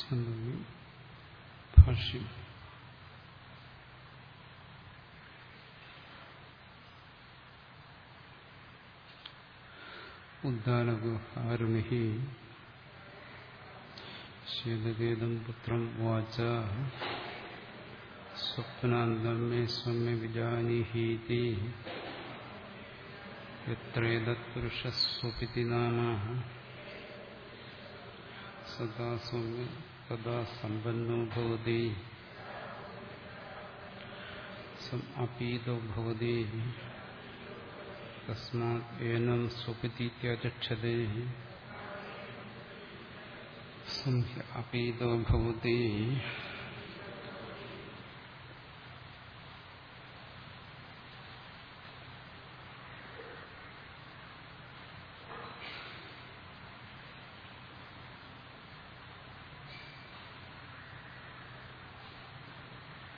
ഛന്ദി ഭാഷ്യം ഉദ്ദാനഗുഹാരുണി ശീതകേതം പുത്രം വാച സ്വപ്നാന്തം മേ സ്വമ്യ വിജാനീഹീതി യത്രേതത്പുരുഷസ്വപിതി നാമ സദാ സൗമ്യ തഥാ സമ്പന്നോ ഭവതി. അപീതോ ഭവതി. തസ്മാത് ഏനം സ്വപിതീത്യചക്ഷതേ. സംഹ്യ അപീതോ ഭവതി.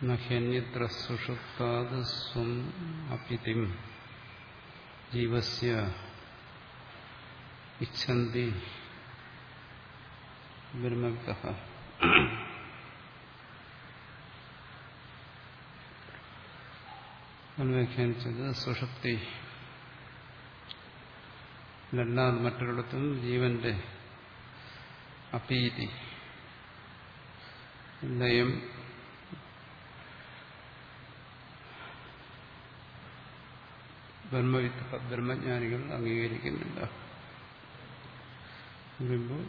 നഹ്യന്യത്ര അല്ലാതെ മറ്റൊരിടത്തും ജീവന്റെ അപീതി ലയം ബ്രഹ്മവിത്ത ബ്രഹ്മജ്ഞാനികൾ അംഗീകരിക്കുന്നില്ല പറയുമ്പോൾ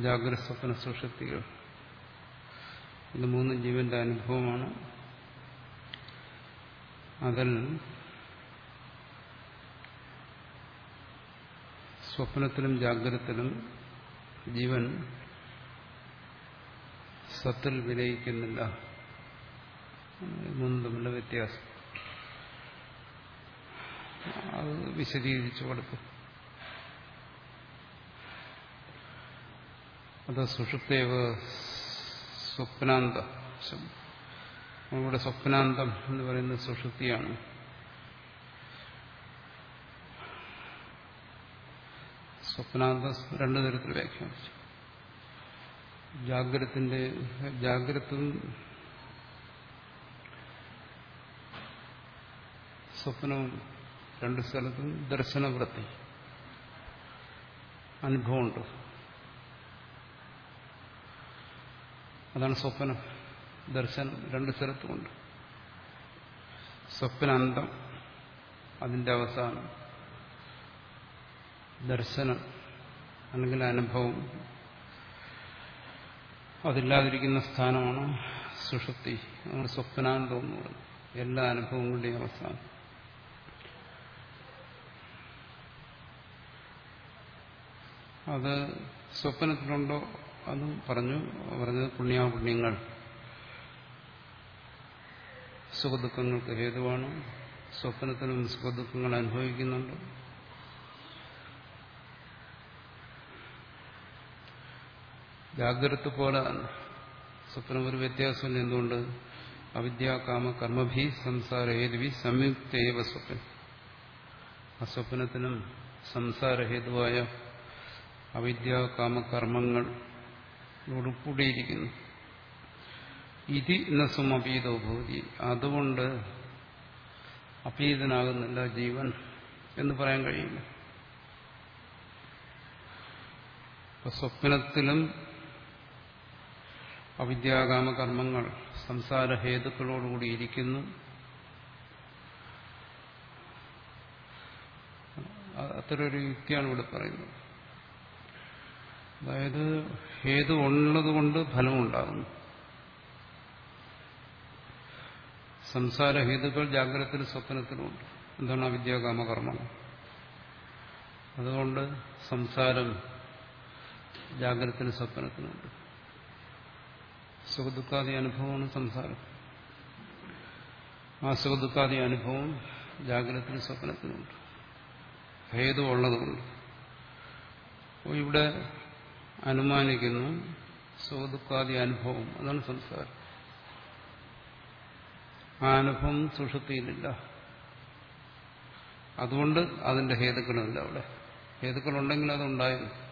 ജാഗ്രത സ്വപ്ന സുഷക്തികൾ ഇത് മൂന്ന് ജീവന്റെ അനുഭവമാണ്. അതിൽ സ്വപ്നത്തിലും ജാഗ്രതത്തിലും ജീവൻ സത്തിൽ വിലയിക്കുന്നില്ല. മൂന്നും തമ്മിലുള്ള വ്യത്യാസം അത് വിശദീകരിച്ചു കൊടുക്കും. അത് സുഷുപ്തേവ് സ്വപ്നാന്ത. നമ്മുടെ സ്വപ്നാന്തം എന്ന് പറയുന്നത് സുഷുപ്തിയാണ്. സ്വപ്നാന്തം രണ്ടു തരത്തിൽ വ്യാഖ്യാനിച്ചു. ജാഗ്രത്തിന്റെ ജാഗ്രതും സ്വപ്നവും രണ്ട് സ്ഥലത്തും ദർശനവൃത്തി അനുഭവമുണ്ട്. അതാണ് സ്വപ്നം. ദർശനം രണ്ട് സ്ഥലത്തുമുണ്ട്. സ്വപ്നാന്തം അതിന്റെ അവസാനം ദർശനം അല്ലെങ്കിൽ അനുഭവം. അതില്ലാതിരിക്കുന്ന സ്ഥാനമാണ് സുഷുപ്തി. നമ്മൾ സ്വപ്നാന്തം എന്ന് പറയുന്നത്. എല്ലാ അനുഭവങ്ങളുടെയും അവസാനം. അത് സ്വപ്നത്തിലുണ്ടോ അതും പറഞ്ഞു. പറഞ്ഞത് പുണ്യാപുണ്യങ്ങൾ. സുഖദുഃഖങ്ങൾക്ക് ഹേതുവാണ്. സ്വപ്നത്തിലും സുഖദുഃഖങ്ങൾ അനുഭവിക്കുന്നുണ്ട്. ജാഗ്രത പോലെ സ്വപ്നം ഒരു വ്യത്യാസമില്ല എന്തുകൊണ്ട്? അവിദ്യ കാമ കർമ്മഭി സംസാര ഹേതുവി സംയുക്തേവ സ്വപ്നം. ആ സ്വപ്നത്തിനും സംസാരഹേതുവായ അവിദ്യ കാമകർമ്മങ്ങൾ കൂടിയിരിക്കുന്നു. ഇതി നസും അപീതോ ഭൂതി അതുകൊണ്ട് അപീതനാകുന്നില്ല ജീവൻ എന്ന് പറയാൻ കഴിയില്ല. സ്വപ്നത്തിലും അവിദ്യാകാമ കർമ്മങ്ങൾ സംസാരഹേതുക്കളോടുകൂടി ഇരിക്കുന്നു. അത്തരൊരു യുക്തിയാണ് ഇവിടെ പറയുന്നത്. അതായത് ഹേതു ഉള്ളത് കൊണ്ട് ഫലമുണ്ടാകുന്നു. സംസാരഹേതുക്കൾ ജാഗ്രതത്തിലും സ്വപ്നത്തിലുമുണ്ട് എന്താണ് അവിദ്യാകാമകർമ്മങ്ങൾ അതുകൊണ്ട് സംസാരം ജാഗ്രതത്തിനും സ്വപ്നത്തിനുണ്ട് സുഖദുഃഖാദി അനുഭവമാണ് സംസാരം. ആ സുഖദുഃഖാദി അനുഭവം ജാഗ്രതത്തിനും സ്വപ്നത്തിനുണ്ട് ഉള്ളതുകൊണ്ട് ഇവിടെ അനുമാനിക്കുന്നു. സുഖദുഃഖാദി അനുഭവം. അതാണ് സംസാരം. ആ അനുഭവം സുഷുപ്തിയിലില്ല. അതുകൊണ്ട് അതിന്റെ ഹേതുക്കളുമില്ല അവിടെ. ഹേതുക്കളുണ്ടെങ്കിൽ അതുണ്ടായിരുന്നു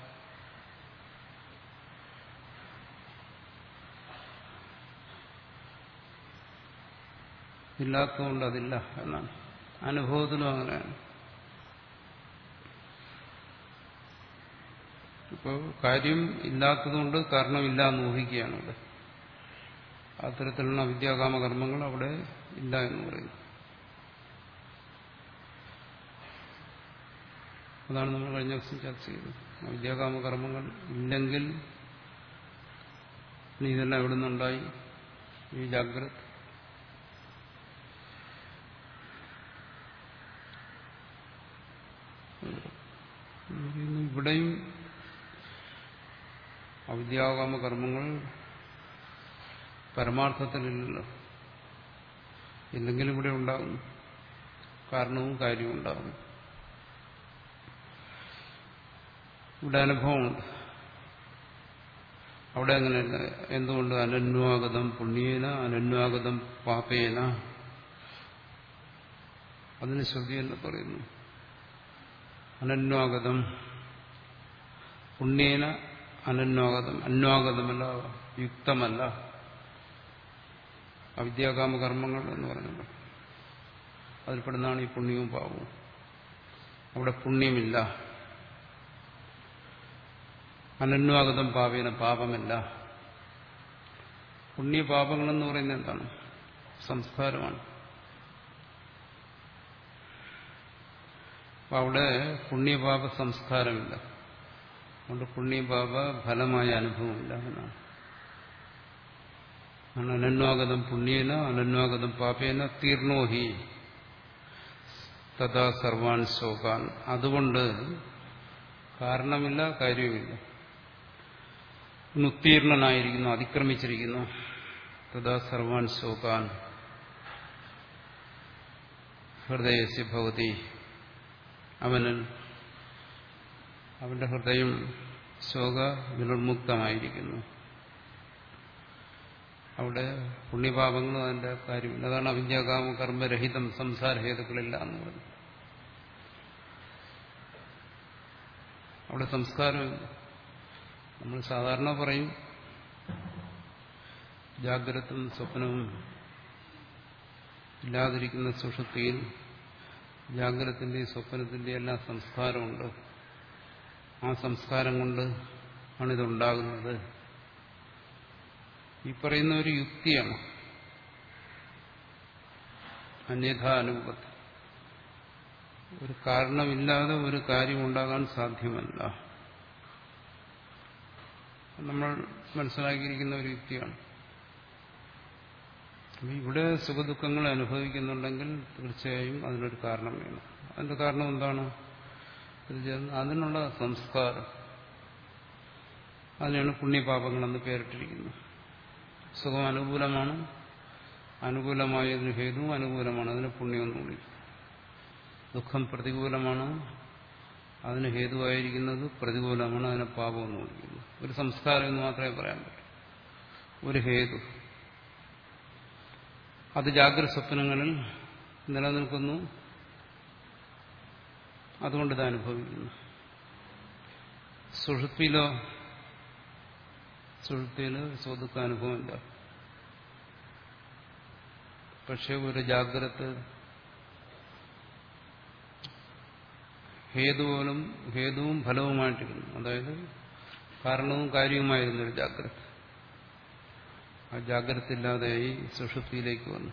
ഇല്ലാത്തതുകൊണ്ട് അതില്ല എന്നാണ്. അനുഭവത്തിലും അങ്ങനെയാണ്. ഇപ്പോൾ കാര്യം ഇല്ലാത്തതുകൊണ്ട് കാരണമില്ല എന്ന് ഊഹിക്കുകയാണ് ഇവിടെ അത്തരത്തിലുള്ള വിദ്യാകാമ കർമ്മങ്ങൾ അവിടെ ഇല്ല എന്ന് പറയുന്നു. അതാണ് നമ്മൾ കഴിഞ്ഞ ദിവസം ചർച്ച ചെയ്തത്. വിദ്യാകാമ കർമ്മങ്ങൾ ഇല്ലെങ്കിൽ ഇതെല്ലാം എവിടെ നിന്നുണ്ടായി ഈ ജാഗ്രത. അവിദ്യാകാമ കർമ്മങ്ങൾ പരമാർത്ഥത്തിലില്ലല്ലോ. എന്തെങ്കിലും ഇവിടെ ഉണ്ടാകും കാരണവും കാര്യവും ഉണ്ടാകും ഇവിടെ അനുഭവമുണ്ട്. അവിടെ അങ്ങനെയല്ല. എന്തുകൊണ്ട് അനന്വാഗതം പുണ്യേന അനന്വാഗതം പാപേന? അതിന് ശ്രുതി എന്ന് പറയുന്നു. അനന്വാഗതം പുണ്യേന അനന്വാഗതം അന്വാഗതമല്ല യുക്തമല്ല. അവിദ്യാകാമ കർമ്മങ്ങൾ എന്ന് പറയുന്നത്. അതിൽപ്പെടുന്നതാണ് ഈ പുണ്യവും പാപവും. അവിടെ പുണ്യമില്ല. അനന്വാഗതം പാപേന പാപമില്ല. പുണ്യപാപങ്ങളെന്ന് പറയുന്നത് എന്താണ്? സംസ്കാരമാണ്. അവിടെ പുണ്യപാപ സംസ്കാരമില്ല. അതുകൊണ്ട് പുണ്യപാപ ഫലമായ അനുഭവമില്ല എന്നാണ് അനന്വാഗതം പുണ്യേന അനന്വാഗതം പാപേന തീർണോഹി തഥാ സർവാൻ ശോകാൻ. അതുകൊണ്ട് കാരണമില്ല കാര്യവുമില്ല. ഉത്തീർണനായിരിക്കുന്നു അതിക്രമിച്ചിരിക്കുന്നു. തഥാ സർവാൻ ശോകാൻ. ഹൃദയസ്യ ഭവതി. അവനിൽ അവന്റെ ഹൃദയം ശോക വിനുർമുക്തമായിരിക്കുന്നു അവിടെ പുണ്യപാപങ്ങളും അതിന്റെ കാര്യമില്ല അതാണ് അവിദ്യാകാമ കർമ്മരഹിതം സംസാരഹേതുക്കളില്ല എന്ന് പറഞ്ഞു അവിടെ സംസ്കാരമില്ല നമ്മൾ സാധാരണ പറയും. ജാഗ്രതും സ്വപ്നവും ഇല്ലാതിരിക്കുന്ന സുഷുതിയിൽ ജാഗ്രതത്തിന്റെയും സ്വപ്നത്തിന്റെയും എല്ലാ സംസ്കാരമുണ്ട്. ആ സംസ്കാരം കൊണ്ട് ആണിതുണ്ടാകുന്നത്. ഈ പറയുന്ന ഒരു യുക്തിയാണ്. അന്യഥാനുപത്തി ഒരു കാരണമില്ലാതെ ഒരു കാര്യം ഉണ്ടാകാൻ സാധ്യമല്ല. നമ്മൾ മനസ്സിലാക്കിയിരിക്കുന്ന ഒരു യുക്തിയാണ്. ഇവിടെ സുഖദുഃഖങ്ങൾ അനുഭവിക്കുന്നുണ്ടെങ്കിൽ തീർച്ചയായും അതിനൊരു കാരണം വേണം. അതിന്റെ കാരണം എന്താണ്? അതിനുള്ള സംസ്കാരം. അതിനാണ് പുണ്യപാപങ്ങളെന്ന് പേരിട്ടിരിക്കുന്നത് സുഖം അനുകൂലമാണ്. അനുകൂലമായതിന് ഹേതുവും അനുകൂലമാണ്. അതിന് പുണ്യമെന്ന് വിളിക്കും ദുഃഖം പ്രതികൂലമാണ്. അതിന് ഹേതുവായിരിക്കുന്നത് പ്രതികൂലമാണ്. അതിനെ പാപമെന്ന് വിളിക്കുന്നു ഒരു സംസ്കാരം എന്ന് മാത്രമേ പറയാൻ പറ്റൂ. ഒരു ഹേതു. അത് ജാഗ്രത സ്വപ്നങ്ങളിൽ നിലനിൽക്കുന്നു. അതുകൊണ്ട് ഇത് അനുഭവിക്കുന്നു. സുഷുപ്തിയിലോ സുഷുപ്തിയിൽ സ്വതുക്ക അനുഭവമില്ല. പക്ഷെ ഒരു ജാഗ്രത ഹേതുപോലും ഹേതുവും ഫലവുമായിട്ടിരുന്നു അതായത് കാരണവും കാര്യവുമായിരുന്നു ഒരു ജാഗ്രത. ആ ജാഗ്രത ഇല്ലാതെയായി സുഷുപ്തിയിലേക്ക് വന്നു.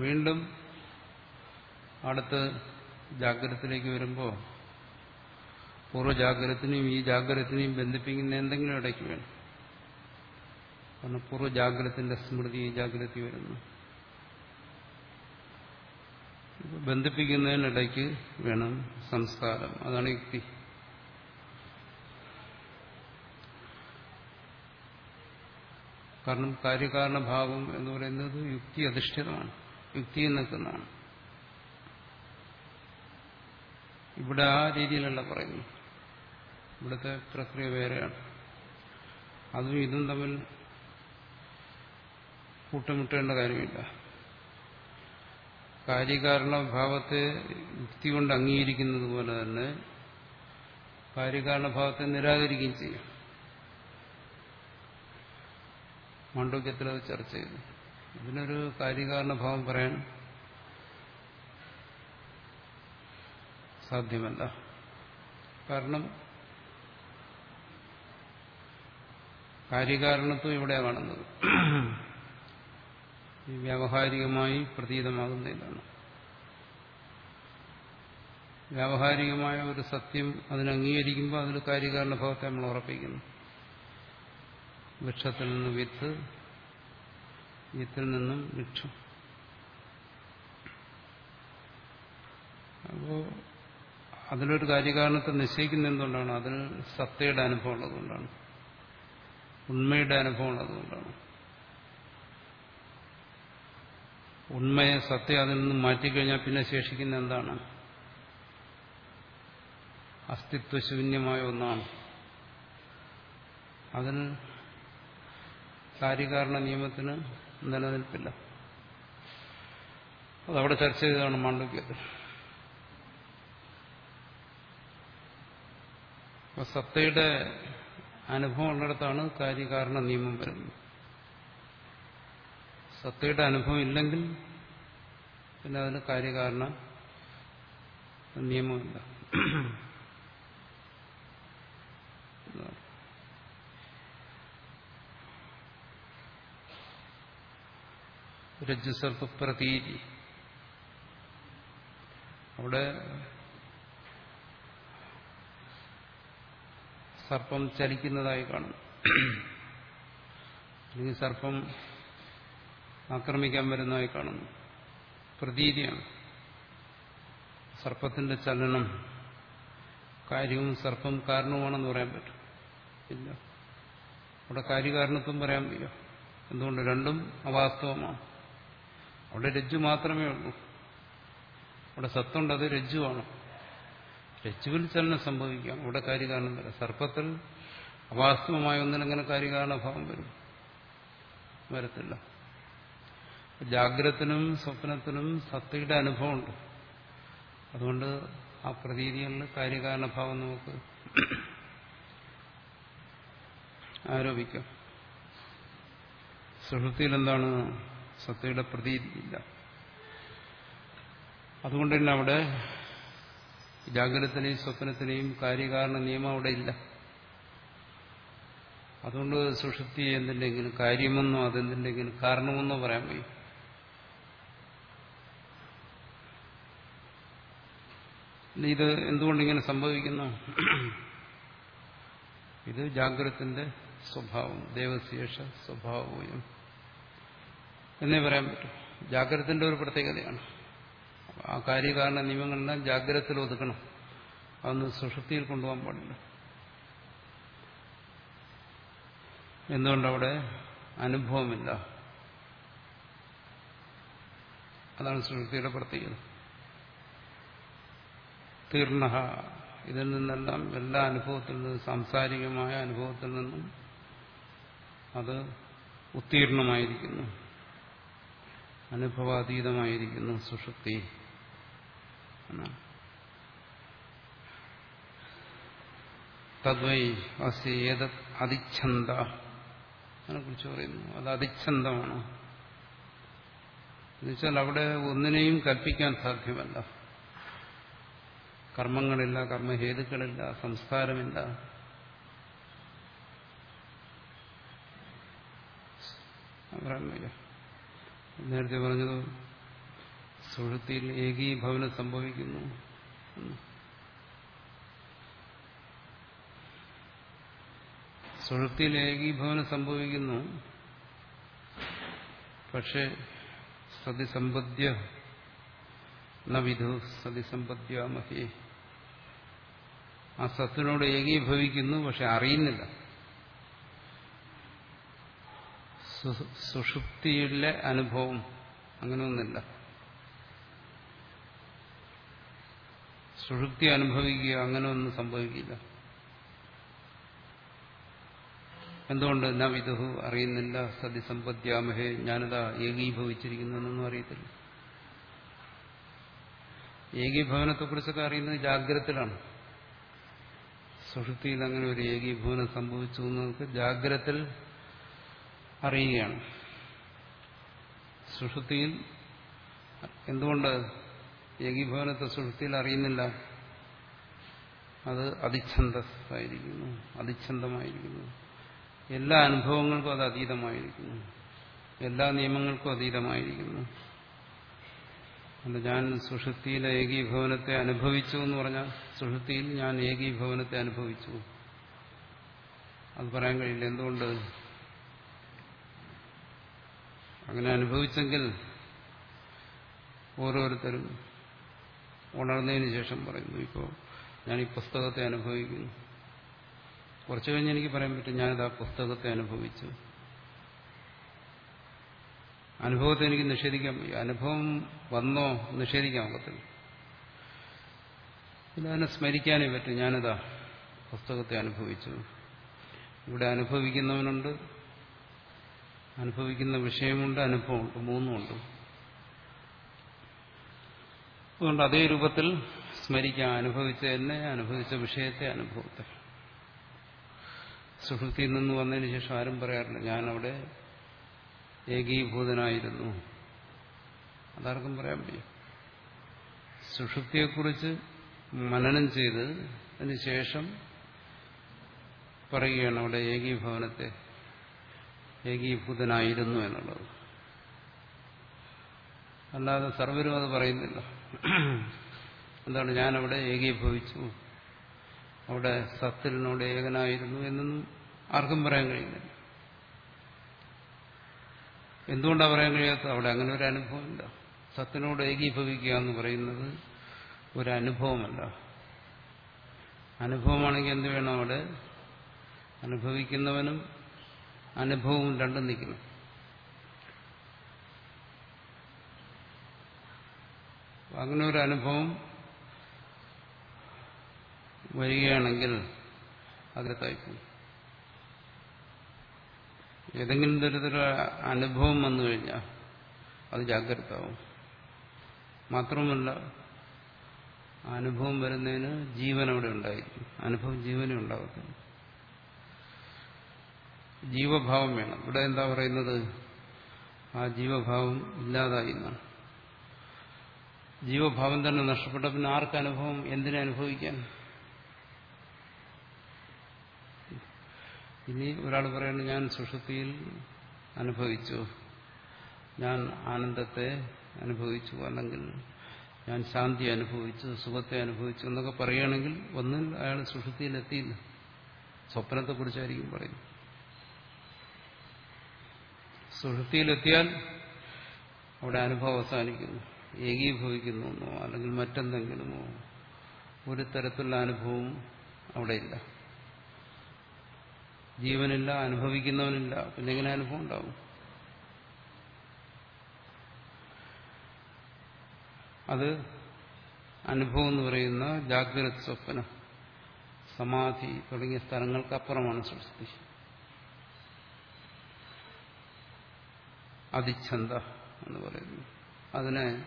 വീണ്ടും അടുത്ത് ജാഗ്രതത്തിലേക്ക് വരുമ്പോൾ പൂർവജാഗ്രതത്തിനെയും ഈ ജാഗ്രതത്തിനെയും ബന്ധിപ്പിക്കുന്ന എന്തെങ്കിലും ഇടയ്ക്ക് വേണം. കാരണം പൂർവജാഗ്രതത്തിന്റെ സ്മൃതി ഈ ജാഗ്രത വരുന്നു. ബന്ധിപ്പിക്കുന്നതിനിടയ്ക്ക് വേണം സംസ്കാരം. അതാണ് യുക്തി. കാരണം കാര്യകാരണഭാവം എന്ന് പറയുന്നത് യുക്തി അധിഷ്ഠിതമാണ്. യുക്തിയിൽ നിൽക്കുന്നതാണ് ഇവിടെ ആ രീതിയിലല്ല പറയുന്നു ഇവിടുത്തെ പ്രക്രിയ വേറെയാണ്. അതും ഇതും തമ്മിൽ കൂട്ടുമുട്ടേണ്ട കാര്യമില്ല. കാര്യകാരണഭാവത്തെ യുക്തി കൊണ്ട് അംഗീകരിക്കുന്നത് പോലെ തന്നെ കാര്യകാരണഭാവത്തെ നിരാകരിക്കുകയും ചെയ്യും. മാണ്ഡവ്യത്തിൽ അത് ചർച്ച ചെയ്തു. ഇതിനൊരു കാര്യകാരണഭാവം പറയാൻ സാധ്യമല്ല. കാരണം കാര്യകാരണത്വം ഇവിടെ കാണുന്നത്. വ്യാവഹാരികമായി പ്രതീതമാകുന്നതിലാണ്. വ്യാവഹാരികമായ ഒരു സത്യം അതിനെ അംഗീകരിക്കുമ്പോൾ കാര്യകാരണ കാര്യകാരണഭാവത്തെ നമ്മൾ ഉറപ്പിക്കുന്നു. വൃക്ഷത്തിൽ നിന്ന് വിത്ത് വിത്തിൽ നിന്നും വൃക്ഷം. അപ്പോ അതിലൊരു കാര്യകാരണത്തെ നിശ്ചയിക്കുന്ന എന്തുകൊണ്ടാണ് അതിന് സത്തയുടെ അനുഭവം ഉള്ളതുകൊണ്ടാണ്. ഉണ്മയുടെ അനുഭവം ഉള്ളതുകൊണ്ടാണ്. ഉണ്മയെ സത്യം അതിൽ നിന്ന് മാറ്റിക്കഴിഞ്ഞാൽ പിന്നെ ശേഷിക്കുന്ന എന്താണ്? അസ്തിത്വശൂന്യമായ ഒന്നാണ്. അതിൽ കാര്യകാരണ നിയമത്തിന് നിലനിൽപ്പില്ല. അതവിടെ ചർച്ച ചെയ്തതാണ് മാണ്ഡവ്യത്തിൽ. അപ്പൊ സത്തയുടെ അനുഭവം ഉള്ളിടത്താണ് കാര്യകാരണ നിയമം വരുന്നത്. സത്തയുടെ അനുഭവം ഇല്ലെങ്കിൽ പിന്നെ അതിന് കാര്യകാരണ നിയമമില്ല രജ്ജുസർപ്പ പ്രതീതി അവിടെ സർപ്പം ചലിക്കുന്നതായി കാണുന്നു. അല്ലെങ്കിൽ സർപ്പം ആക്രമിക്കാൻ വരുന്നതായി കാണുന്നു. പ്രതീതിയാണ്. സർപ്പത്തിന്റെ ചലനം കാര്യവും സർപ്പം കാരണവുമാണെന്ന് പറയാൻ പറ്റും. ഇല്ല. അവിടെ കാര്യകാരണത്വം പറയാൻ വയ്യ. എന്തുകൊണ്ട്? രണ്ടും അവാസ്തവമാണ്. അവിടെ രജ്ജു മാത്രമേ ഉള്ളൂ. അവിടെ സത്തുണ്ട് അത് രജ്ജുവാണ്. രജ്ജുവിൽ ചലനം സംഭവിക്കാം. അവിടെ കാര്യകാരണം വരാം സർപ്പത്തിൽ അവാസ്തവമായ ഒന്നിനെങ്ങനെ കാര്യകാരണഭാവം വരും. വരത്തില്ല. ജാഗ്രതത്തിനും സ്വപ്നത്തിനും സത്തയുടെ അനുഭവമുണ്ട്. അതുകൊണ്ട് ആ പ്രതീതികളിൽ കാര്യകാരണഭാവം നമുക്ക് ആരോപിക്കാം. സുഹൃത്തിയിൽ എന്താണ് സത്തയുടെ പ്രതീതിയില്ല അതുകൊണ്ട് തന്നെ അവിടെ ജാഗ്രതത്തിനെയും സ്വപ്നത്തിനെയും കാര്യകാരണ നിയമം അവിടെ ഇല്ല. അതുകൊണ്ട് സുഷുപ്തി എന്തിന്റെങ്കിലും കാര്യമെന്നോ അതെന്തിന്റെങ്കിലും കാരണമെന്നോ പറയാൻ വയ്യ. ഇത് എന്തുകൊണ്ടിങ്ങനെ സംഭവിക്കുന്നു? ഇത് ജാഗ്രതത്തിന്റെ സ്വഭാവം ദേവശേഷ സ്വഭാവം. എന്നേ പറയാൻ പറ്റും. ജാഗ്രതത്തിന്റെ ഒരു പ്രത്യേകതയാണ്. ആ കാര്യകാരണ നിയമങ്ങളെല്ലാം ജാഗ്രതത്തിൽ ഒതുക്കണം. അതൊന്ന് സുഷുപ്തിയിൽ കൊണ്ടുപോകാൻ പാടില്ല. എന്തുകൊണ്ടവിടെ അനുഭവമില്ല? അതാണ് സുഷുപ്തിയുടെ പ്രത്യേകത. തീർണ ഇതിൽ നിന്നെല്ലാം എല്ലാ അനുഭവത്തിൽ നിന്നും സാംസാരികമായ അനുഭവത്തിൽ നിന്നും അത് ഉത്തീർണമായിരിക്കുന്നു. അനുഭവാതീതമായിരിക്കുന്നു സുഷുപ്തി. എന്നാണ് തദ്വൈ അസി ഏത പറയുന്നു. അത് അതിച്ഛന്തമാണ് എന്നുവെച്ചാൽ അവിടെ ഒന്നിനെയും കൽപ്പിക്കാൻ സാധ്യമല്ല. കർമ്മങ്ങളില്ല കർമ്മഹേതുക്കളില്ല സംസ്കാരമില്ല. നേരത്തെ പറഞ്ഞത് സുഹൃത്തിയിൽ ഏകീഭവനം സംഭവിക്കുന്നു. സുഹൃത്തിയിൽ ഏകീഭവനം സംഭവിക്കുന്നു. പക്ഷെ സതിസമ്പദ്യ നവിധു സതിസമ്പദ്യാമഹേ ആ സത്തിനോട് ഏകീഭവിക്കുന്നു പക്ഷെ അറിയുന്നില്ല. സുഷുപ്തിയിലെ അനുഭവം അങ്ങനെയൊന്നില്ല സുഷുപ്തി അനുഭവിക്കുക അങ്ങനെ ഒന്നും സംഭവിക്കില്ല. എന്തുകൊണ്ട് ന വിദുഹു അറിയുന്നില്ല? സതിസമ്പദ്യാമഹേ ഞാനിതാ ഏകീഭവിച്ചിരിക്കുന്നതെന്നൊന്നും അറിയത്തില്ല. ഏകീഭവനത്തെക്കുറിച്ചൊക്കെ അറിയുന്നത് ജാഗ്രതത്തിലാണ്. സുഷുപ്തിയിൽ അങ്ങനെ ഒരു ഏകീഭവനം സംഭവിച്ചു എന്നൊക്കെ ജാഗ്രതത്തിൽ അറിയുകയാണ്. സുഷുപ്തിയിൽ എന്തുകൊണ്ട് ഏകീഭവനത്തെ സുഷുപ്തിയിൽ അറിയുന്നില്ല? അത് അതിച്ഛന്തസ്സായിരിക്കുന്നു അതിച്ഛന്തമായിരിക്കുന്നു. എല്ലാ അനുഭവങ്ങൾക്കും അത് അതീതമായിരിക്കുന്നു. എല്ലാ നിയമങ്ങൾക്കും അതീതമായിരിക്കുന്നു. ഞാൻ സുഷൃത്തിയിൽ ഏകീഭവനത്തെ അനുഭവിച്ചു എന്ന് പറഞ്ഞാൽ സുഷുപ്തിയിൽ ഞാൻ ഏകീഭവനത്തെ അനുഭവിച്ചു. അത് പറയാൻ കഴിയില്ല. എന്തുകൊണ്ട്? അങ്ങനെ അനുഭവിച്ചെങ്കിൽ ഓരോരുത്തരും ഉണർന്നതിന് ശേഷം പറയുന്നു. ഇപ്പോൾ ഞാൻ ഈ പുസ്തകത്തെ അനുഭവിക്കുന്നു. കുറച്ചു കഴിഞ്ഞ് എനിക്ക് പറയാൻ പറ്റും ഞാനിത് ആ പുസ്തകത്തെ അനുഭവിച്ചു. അനുഭവത്തെ എനിക്ക് നിഷേധിക്കാൻ അനുഭവം വന്നോ നിഷേധിക്കാൻ ഒക്കത്തില്ല. പിന്നെ അതിനെ സ്മരിക്കാനേ പറ്റും. ഞാനിതാ പുസ്തകത്തെ അനുഭവിച്ചു. ഇവിടെ അനുഭവിക്കുന്നവനുണ്ട് അനുഭവിക്കുന്ന വിഷയമുണ്ട് അനുഭവമുണ്ട് മൂന്നുമുണ്ട്. അതുകൊണ്ട് അതേ രൂപത്തിൽ സ്മരിക്കാം. അനുഭവിച്ച എന്നെ അനുഭവിച്ച വിഷയത്തെ അനുഭവത്തെ. സുഹൃത്തിൽ നിന്ന് വന്നതിന് ശേഷം ആരും പറയാറില്ല. ഞാനവിടെ ഏകീഭൂതനായിരുന്നു. അതാർക്കും പറയാൻ പറ്റും സുഷുപ്തിയെക്കുറിച്ച് മനനം ചെയ്ത് അതിന് ശേഷം പറയുകയാണ് അവിടെ ഏകീഭവനത്തെ. ഏകീഭൂതനായിരുന്നു എന്നുള്ളത്. അല്ലാതെ സർവരും അത് പറയുന്നില്ല. എന്താണ് ഞാനവിടെ ഏകീഭവിച്ചു. അവിടെ സത്തിനോട് ഏകനായിരുന്നു എന്നൊന്നും ആർക്കും പറയാൻ കഴിയുന്നില്ല. എന്തുകൊണ്ടാണ് പറയാൻ കഴിയാത്തത് അവിടെ അങ്ങനെ ഒരു അനുഭവമില്ല. സത്തിനോട് ഏകീഭവിക്കുക എന്ന് പറയുന്നത് ഒരു അനുഭവമല്ല. അനുഭവമാണെങ്കിൽ എന്ത് വേണം അവിടെ? അനുഭവിക്കുന്നവനും അനുഭവവും രണ്ടും നിൽക്കണം. അങ്ങനെ ഒരു അനുഭവം വരികയാണെങ്കിൽ അതിലത്തായിപ്പോകും ഏതെങ്കിലും തരത്തിലുള്ള അനുഭവം വന്നു കഴിഞ്ഞാൽ അത് ജാഗ്രത ആവും മാത്രമല്ല അനുഭവം വരുന്നതിന് ജീവൻ അവിടെ ഉണ്ടായിരിക്കും. അനുഭവം ജീവനെ ഉണ്ടാകത്തില്ല. ജീവഭാവം വേണം. ഇവിടെ എന്താ പറയുന്നത്? ആ ജീവഭാവം ഇല്ലാതായി എന്നാണ് ജീവഭാവം തന്നെ നഷ്ടപ്പെട്ട പിന്നെ ആർക്ക് അനുഭവം? എന്തിനെ അനുഭവിക്കാൻ? ഇനി ഒരാൾ പറയുന്നു ഞാൻ സുഷുതിയിൽ അനുഭവിച്ചു. ഞാൻ ആനന്ദത്തെ അനുഭവിച്ചു. അല്ലെങ്കിൽ ഞാൻ ശാന്തി അനുഭവിച്ചു സുഖത്തെ അനുഭവിച്ചു എന്നൊക്കെ പറയുകയാണെങ്കിൽ ഒന്നും അയാൾ സുഷുതിയിലെത്തിയില്ല സ്വപ്നത്തെക്കുറിച്ചായിരിക്കും പറയും സുഷുതിയിലെത്തിയാൽ അവിടെ അനുഭവം അവസാനിക്കുന്നു. ഏകീഭവിക്കുന്നു അല്ലെങ്കിൽ മറ്റെന്തെങ്കിലുമോ ഒരു തരത്തിലുള്ള അനുഭവം അവിടെയില്ല ജീവനില്ല അനുഭവിക്കുന്നവനില്ല പിന്നെ എങ്ങനെ അനുഭവം ഉണ്ടാവും? അത് അനുഭവം എന്ന് പറയുന്ന ജാഗ്രത സ്വപ്ന സമാധി തുടങ്ങിയ സ്ഥലങ്ങൾക്കപ്പുറമാണ് സൃഷ്ടി അതിച്ഛന്ത എന്ന് പറയുന്നു. അതിനെ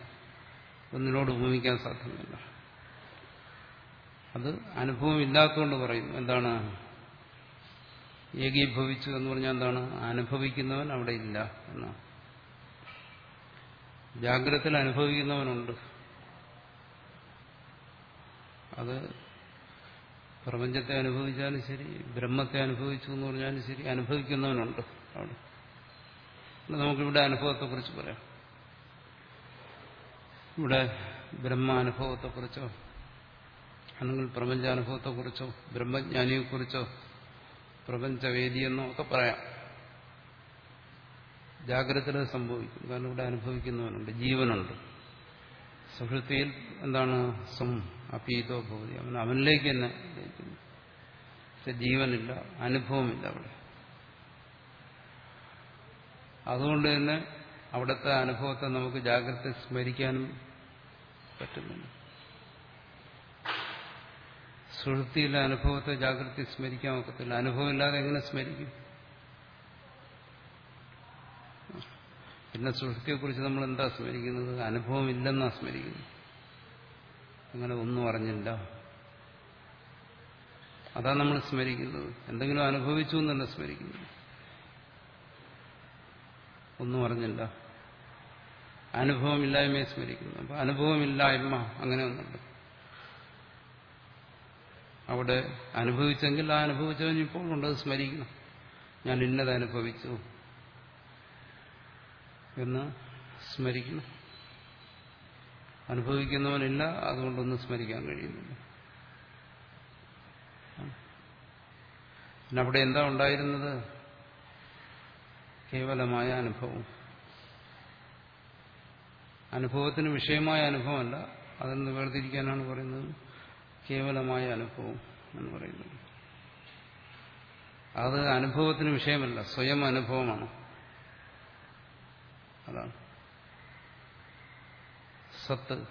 ഒന്നിനോട് ഉപമിക്കാൻ സാധ്യമല്ല. അത് അനുഭവം ഇല്ലാത്തതുകൊണ്ട് പറയുന്നു. എന്താണ്? ഏകീഭവിച്ചു എന്ന് പറഞ്ഞാൽ എന്താണ്? അനുഭവിക്കുന്നവൻ അവിടെ ഇല്ല എന്നാണ്. ജാഗ്രതത്തിൽ അനുഭവിക്കുന്നവനുണ്ട്. അത് പ്രപഞ്ചത്തെ അനുഭവിച്ചാലും ശരി ബ്രഹ്മത്തെ അനുഭവിച്ചു എന്ന് പറഞ്ഞാലും ശരി അനുഭവിക്കുന്നവനുണ്ട് അവിടെ. നമുക്കിവിടെ അനുഭവത്തെക്കുറിച്ച് പറയാം. ഇവിടെ ബ്രഹ്മാനുഭവത്തെക്കുറിച്ചോ അല്ലെങ്കിൽ പ്രപഞ്ചാനുഭവത്തെക്കുറിച്ചോ ബ്രഹ്മജ്ഞാനിയെക്കുറിച്ചോ പ്രപഞ്ചവേദിയെന്നോ ഒക്കെ പറയാം. ജാഗ്രത സംഭവിക്കും. കാരണം ഇവിടെ അനുഭവിക്കുന്നവനുണ്ട് ജീവനുണ്ട്. സുഹൃത്തിയിൽ എന്താണ് സം അപീതോ ഭൂതി അവൻ അവനിലേക്ക് തന്നെ ലയിക്കുന്നു പക്ഷെ ജീവനില്ല അനുഭവമില്ല അവിടെ. അതുകൊണ്ട് തന്നെ അവിടുത്തെ അനുഭവത്തെ നമുക്ക് ജാഗ്രത സ്മരിക്കാനും പറ്റുന്നില്ല സുഹൃത്തിയിലെ അനുഭവത്തെ ജാഗ്രത സ്മരിക്കാൻ ഒക്കത്തില്ല. അനുഭവമില്ലാതെ എങ്ങനെ സ്മരിക്കും? പിന്നെ സുഹൃത്തിയെക്കുറിച്ച് നമ്മൾ എന്താ സ്മരിക്കുന്നത്? അനുഭവം ഇല്ലെന്നാ സ്മരിക്കുന്നത്. അങ്ങനെ ഒന്നും അറിഞ്ഞില്ല. അതാ നമ്മൾ സ്മരിക്കുന്നത്. എന്തെങ്കിലും അനുഭവിച്ചു എന്നല്ല സ്മരിക്കുന്നത്. ഒന്നും അറിഞ്ഞില്ല. അനുഭവമില്ലായ്മയെ സ്മരിക്കുന്നു. അപ്പൊ അനുഭവമില്ലായ്മ അങ്ങനെ ഒന്നുണ്ട്. അവിടെ അനുഭവിച്ചെങ്കിൽ ആ അനുഭവിച്ചവൻ ഇപ്പോൾ കൊണ്ടത് സ്മരിക്കണം. ഞാൻ ഇന്നത് അനുഭവിച്ചു എന്ന് സ്മരിക്കണം. അനുഭവിക്കുന്നവനില്ല അതുകൊണ്ടൊന്നും സ്മരിക്കാൻ കഴിയുന്നില്ല. പിന്നെ അവിടെ എന്താ ഉണ്ടായിരുന്നത്? കേവലമായ അനുഭവം. അനുഭവത്തിന് വിഷയമായ അനുഭവമല്ല. അതെന്ന് വേർതിരിക്കാനാണ് പറയുന്നത്? കേവലമായ അനുഭവം എന്ന് പറയുന്നത്. അത് അനുഭവത്തിന് വിഷയമല്ല സ്വയം അനുഭവമാണ്. അതാണ്. സത്ത്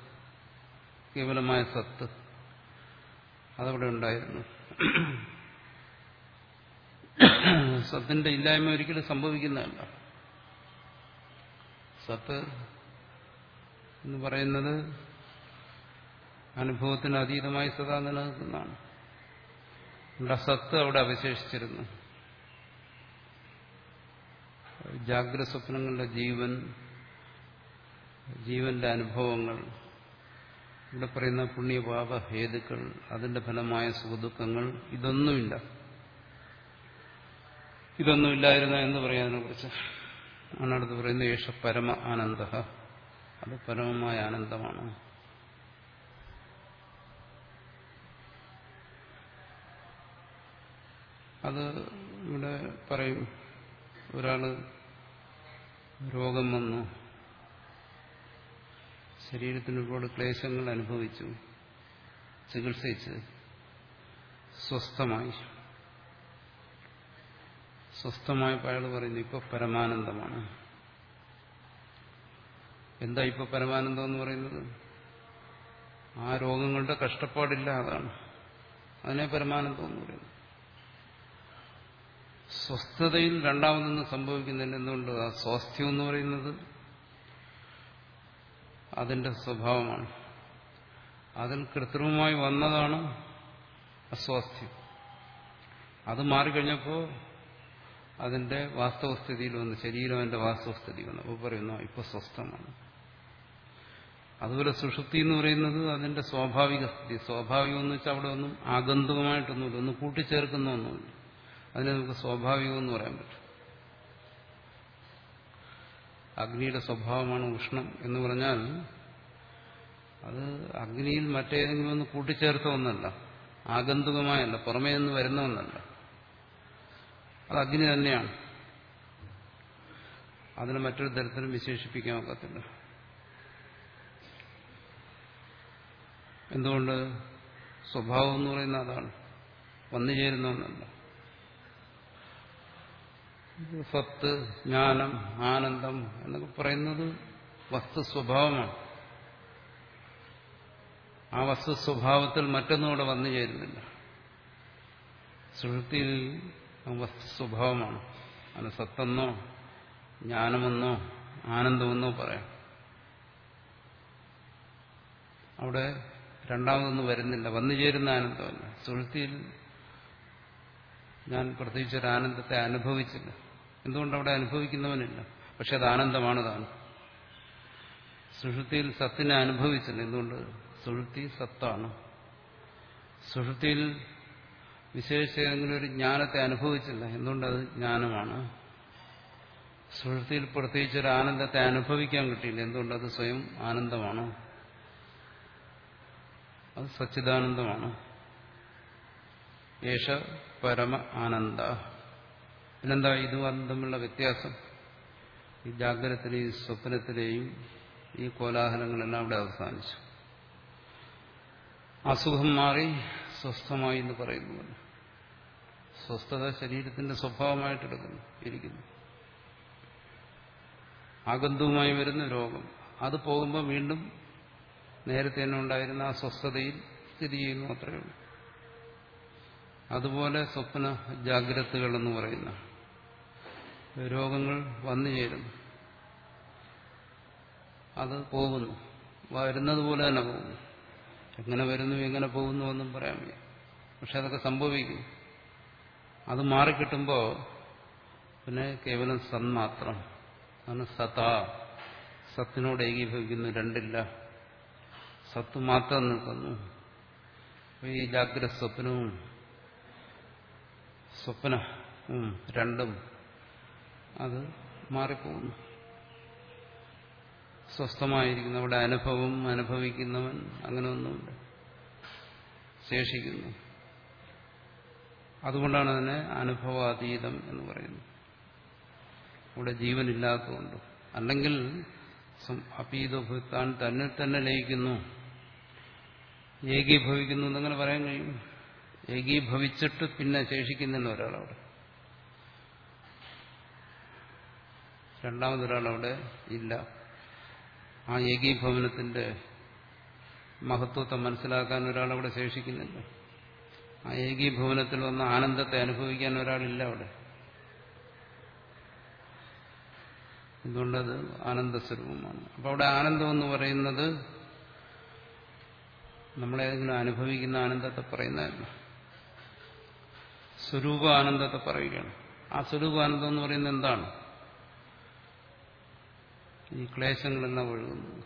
കേവലമായ സത്ത്. അതവിടെ ഉണ്ടായിരുന്നു. സത്തിന്റെ ഇല്ലായ്മ ഒരിക്കലും സംഭവിക്കുന്നതല്ല. സത്ത് എന്ന് പറയുന്നത് അനുഭവത്തിന് അതീതമായി സദാ നിലനിൽക്കുന്നതാണ്. നമ്മുടെ സത്ത് അവിടെ അവശേഷിച്ചിരുന്നു. ജാഗ്രത സ്വപ്നങ്ങളുടെ ജീവൻ ജീവന്റെ അനുഭവങ്ങൾ ഇവിടെ പറയുന്ന പുണ്യപാപ ഹേതുക്കൾ അതിന്റെ ഫലമായ സുഖദുഃഖങ്ങൾ ഇതൊന്നുമില്ല. ഇതൊന്നുമില്ലായിരുന്ന എന്ന് പറയാം അതിനെക്കുറിച്ച് ആണ് അടുത്ത് പറയുന്നത് യേശ പരമ ആനന്ദ. അത് പരമമായ ആനന്ദമാണ്. അത് ഇവിടെ പറയും. ഒരാൾ രോഗം വന്നു. ശരീരത്തിന് ഒരുപാട് ക്ലേശങ്ങൾ അനുഭവിച്ചു. ചികിത്സിച്ച് സ്വസ്ഥമായി. സ്വസ്ഥമായപ്പോൾ അയാൾ പറയുന്നു ഇപ്പൊ പരമാനന്ദമാണ്. എന്താ ഇപ്പൊ പരമാനന്ദം എന്ന് പറയുന്നത്? ആ രോഗങ്ങളുടെ കഷ്ടപ്പാടില്ല അതാണ് അതിനെ പരമാനന്ദം എന്ന് പറയുന്നത് സ്വസ്ഥതയിൽ രണ്ടാമതൊന്നും സംഭവിക്കുന്നില്ല. എന്തുകൊണ്ട്? ആ സ്വാസ്ഥ്യം എന്ന് പറയുന്നത് അതിന്റെ സ്വഭാവമാണ്. അതിൽ കൃത്രിമമായി വന്നതാണ് അസ്വാസ്ഥ്യം. അത് മാറിക്കഴിഞ്ഞപ്പോൾ അതിന്റെ വാസ്തവസ്ഥിതിയിൽ വന്ന്. ശരീരം അതിന്റെ വാസ്തവസ്ഥിതി വന്നു. അപ്പോൾ പറയുന്നു ഇപ്പൊ സ്വസ്ഥമാണ്. അതുപോലെ സുഷുപ്തി എന്ന് പറയുന്നത് അതിന്റെ സ്വാഭാവിക സ്ഥിതി. സ്വാഭാവികം എന്ന് വെച്ചാൽ അവിടെ ഒന്നും ആഗന്തുകമായിട്ടൊന്നുമില്ല. ഒന്നും കൂട്ടിച്ചേർക്കുന്ന ഒന്നുമില്ല അതിനെ നമുക്ക് സ്വാഭാവികം എന്ന് പറയാൻ പറ്റും. അഗ്നിയുടെ സ്വഭാവമാണ് ഉഷ്ണം എന്ന് പറഞ്ഞാൽ അത് അഗ്നിയിൽ മറ്റേതെങ്കിലും ഒന്ന് കൂട്ടിച്ചേർത്ത ഒന്നല്ല ആഗന്തുകമായല്ല പുറമേ നിന്ന് വരുന്ന ഒന്നല്ല. അത് അഗ്നി തന്നെയാണ്. അതിനെ മറ്റൊരു തരത്തിലും വിശേഷിപ്പിക്കാൻ ഒക്കത്തില്ല. എന്തുകൊണ്ട്? സ്വഭാവം എന്ന് പറയുന്ന അതാണ്. വന്നു ഒന്നല്ല. സത്ത് ജ്ഞാനം ആനന്ദം എന്നൊക്കെ പറയുന്നത് വസ്തു സ്വഭാവമാണ് ആ വസ്തു സ്വഭാവത്തിൽ മറ്റൊന്നുകൂടെ വന്നു ചേരുന്നില്ല. സുഹൃത്തിയിൽ വസ്തു സ്വഭാവമാണ് അത് സത്തെന്നോ ജ്ഞാനമെന്നോ ആനന്ദമെന്നോ പറയാം. അവിടെ രണ്ടാമതൊന്നും വരുന്നില്ല. വന്നു ചേരുന്ന ആനന്ദമല്ല. സുഹൃത്തിയിൽ ഞാൻ പ്രത്യേകിച്ച് ഒരു ആനന്ദത്തെ അനുഭവിച്ചില്ല. എന്തുകൊണ്ട് അവിടെ അനുഭവിക്കുന്നവനില്ല. പക്ഷെ അത് ആനന്ദമാണ് താൻ സുഷുതിയിൽ സത്തിനെ അനുഭവിച്ചില്ല. എന്തുകൊണ്ട്? സുഷുതി സത്താണ്. സുഷുതിയിൽ വിശേഷിച്ച ഏതെങ്കിലും ഒരു ജ്ഞാനത്തെ അനുഭവിച്ചില്ല. എന്തുകൊണ്ടത്? ജ്ഞാനമാണ്. സുഷുതിയിൽ പ്രത്യേകിച്ച് ഒരു ആനന്ദത്തെ അനുഭവിക്കാൻ കിട്ടിയില്ല. എന്തുകൊണ്ടത്? സ്വയം ആനന്ദമാണ്. അത് സച്ചിദാനന്ദമാണ്. യേശ പരമ ആനന്ദ. പിന്നെന്താ ഇതും തമ്മിലുള്ള വ്യത്യാസം. ഈ ജാഗ്രതത്തിലെയും സ്വപ്നത്തിലെയും ഈ കോലാഹലങ്ങളെല്ലാം അവിടെ അവസാനിച്ചു. അസുഖം മാറി സ്വസ്ഥമായി എന്ന് പറയുന്നു സ്വസ്ഥത ശരീരത്തിന്റെ സ്വഭാവമായിട്ടെടുക്കുന്നു ഇരിക്കുന്നു. ആഗന്ധവുമായി വരുന്ന രോഗം. അത് പോകുമ്പോൾ വീണ്ടും നേരത്തെ തന്നെ ഉണ്ടായിരുന്ന ആ സ്വസ്ഥതയിൽ സ്ഥിതി ചെയ്യുന്നു അത്രയുള്ളൂ അതുപോലെ സ്വപ്ന ജാഗ്രതകൾ എന്ന് പറയുന്ന രോഗങ്ങൾ വന്നു ചേരുന്നു അത് പോകുന്നു. വരുന്നത് പോലെ തന്നെ പോകുന്നു. എങ്ങനെ വരുന്നു എങ്ങനെ പോകുന്നു എന്നും പറയാൻ വയ്യ. പക്ഷെ അതൊക്കെ സംഭവിക്കും. അത് മാറിക്കിട്ടുമ്പോൾ പിന്നെ കേവലം സന്മാത്രം അതാണ് സതാ. സത്തിനോട് ഏകീഭവിക്കുന്നു രണ്ടില്ല. സത്ത് മാത്രം നിൽക്കുന്നു. ഈ ജാഗ്രത സ്വപ്നവും സ്വപ്നവും രണ്ടും അത് മാറിപ്പോകുന്നു. സ്വസ്ഥമായിരിക്കുന്നു അവിടെ അനുഭവം അനുഭവിക്കുന്നവൻ അങ്ങനെ ഒന്നുമില്ല ശേഷിക്കുന്നു. അതുകൊണ്ടാണ് അതിനെ അനുഭവാതീതം എന്ന് പറയുന്നത്. ഇവിടെ ജീവനില്ലാത്തതുകൊണ്ട്. അല്ലെങ്കിൽ അപീതഭുത്താൻ തന്നെ തന്നെ ലയിക്കുന്നു. ഏകീഭവിക്കുന്നു എന്നങ്ങനെ പറയാൻ കഴിയും. ഏകീഭവിച്ചിട്ട് പിന്നെ ശേഷിക്കുന്നില്ല ഒരാളവിടെ. രണ്ടാമതൊരാളവിടെ ഇല്ല. ആ ഏകീഭവനത്തിന്റെ മഹത്വത്തെ മനസ്സിലാക്കാൻ ഒരാളവിടെ ശേഷിക്കുന്നില്ല. ആ ഏകീഭവനത്തിൽ വന്ന ആനന്ദത്തെ അനുഭവിക്കാൻ ഒരാളില്ല അവിടെ. എന്തുകൊണ്ടത്? ആനന്ദസ്വരൂപമാണ്. അപ്പൊ അവിടെ ആനന്ദം എന്ന് പറയുന്നത് നമ്മളേതെങ്കിലും അനുഭവിക്കുന്ന ആനന്ദത്തെ പറയുന്നതല്ല. സ്വരൂപ ആനന്ദത്തെ പറയുകയാണ്. ആ സ്വരൂപാനന്ദം എന്ന് പറയുന്നത് എന്താണ്? ഈ ക്ലേശങ്ങളെല്ലാം ഒഴുകുന്നത്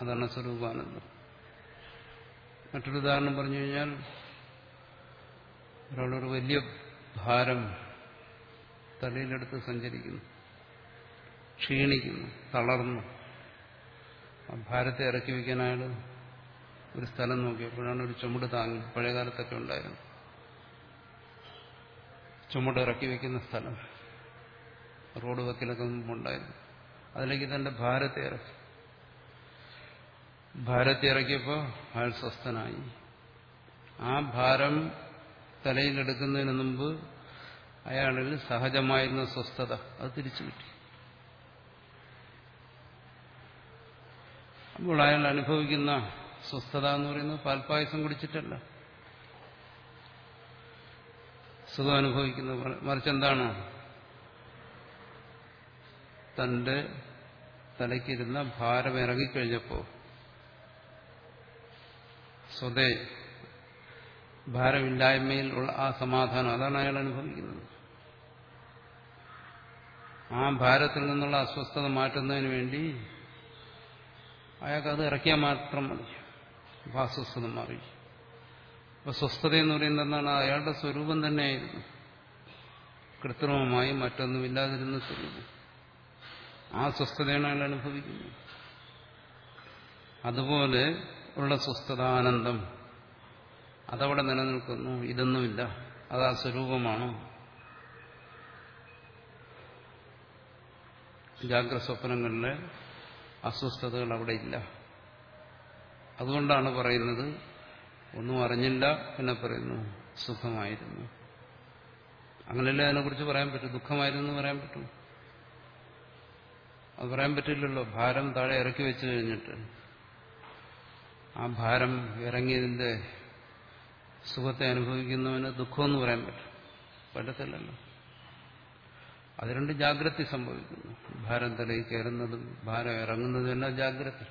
അതാണ് സ്വരൂപാനന്ദം. മറ്റൊരു ഉദാഹരണം പറഞ്ഞു കഴിഞ്ഞാൽ ഒരാളൊരു വലിയ ഭാരം തലയിലെടുത്ത് സഞ്ചരിക്കുന്നു. ക്ഷീണിക്കുന്നു തളർന്നു. ആ ഭാരത്തെ ഇറക്കി വയ്ക്കാൻ ഒരു സ്ഥലം നോക്കിയപ്പോഴാണ് ഒരു ചുമട് താങ്ങി. പഴയ കാലത്തൊക്കെ ഉണ്ടായിരുന്നു. ചുമട് ഇറക്കി വയ്ക്കുന്ന സ്ഥലം. റോഡ് വക്കിലൊക്കെ മുമ്പുണ്ടായിരുന്നു. അതിലേക്ക് തന്റെ ഭാരത്തെ ഇറക്കി. ഭാരത്തെ ഇറക്കിയപ്പോൾ അയാൾ സ്വസ്ഥനായി. ആ ഭാരം തലയിലെടുക്കുന്നതിന് മുമ്പ് അയാളിൽ സഹജമായിരുന്ന സ്വസ്ഥത അത് തിരിച്ചു കിട്ടി. അപ്പോൾ അയാൾ അനുഭവിക്കുന്ന സ്വസ്ഥത എന്ന് പറയുന്നത് പാൽപ്പായസം കുടിച്ചിട്ടല്ല. സുഖം അനുഭവിക്കുന്നത് മറിച്ച് എന്താണ്? തന്റെ തലയ്ക്കിരുന്ന ഭാരം ഇറങ്ങിക്കഴിഞ്ഞപ്പോൾ സ്വതേ ഭാരമില്ലായ്മയിൽ ഉള്ള ആ സമാധാനം അതാണ് അയാൾ അനുഭവിക്കുന്നത്. ആ ഭാരത്തിൽ നിന്നുള്ള അസ്വസ്ഥത മാറ്റുന്നതിന് വേണ്ടി അയാൾക്ക് അത് ഇറക്കിയാൽ മാത്രം മതി. അപ്പൊ അസ്വസ്ഥത മാറി. അപ്പൊ സ്വസ്ഥത എന്ന് പറയുന്നത് എന്താണ്? അയാളുടെ സ്വരൂപം തന്നെയായിരുന്നു. കൃത്രിമമായി മറ്റൊന്നുമില്ലാതിരുന്ന സ്വരൂപം. ആ സ്വസ്ഥതയാണ് അയാൾ അനുഭവിക്കുന്നത്. അതുപോലെ ഉള്ള സ്വസ്ഥത ആനന്ദം അതവിടെ നിലനിൽക്കുന്നു. ഇതൊന്നുമില്ല. അത് ആ സ്വരൂപമാണ്? ജാഗ്രത സ്വപ്നങ്ങളിലെ അസ്വസ്ഥതകൾ അവിടെ ഇല്ല. അതുകൊണ്ടാണ് പറയുന്നത് ഒന്നും അറിഞ്ഞില്ല എന്നെ പറയുന്നു. സുഖമായിരുന്നു. അങ്ങനെയല്ലേ അതിനെക്കുറിച്ച് പറയാൻ പറ്റും? ദുഃഖമായിരുന്നു പറയാൻ പറ്റും? അത് പറയാൻ പറ്റില്ലല്ലോ. ഭാരം താഴെ ഇറക്കി വെച്ചു കഴിഞ്ഞിട്ട്. ആ ഭാരം ഇറങ്ങിയതിന്റെ സുഖത്തെ അനുഭവിക്കുന്നവന് ദുഃഖമെന്ന് പറയാൻ പറ്റും. പറ്റത്തില്ലല്ലോ. അത് രണ്ട് ജാഗ്രത സംഭവിക്കുന്നു. ഭാരം തലയിൽ കയറുന്നതും ഭാരം ഇറങ്ങുന്നതും എല്ലാം ജാഗ്രത.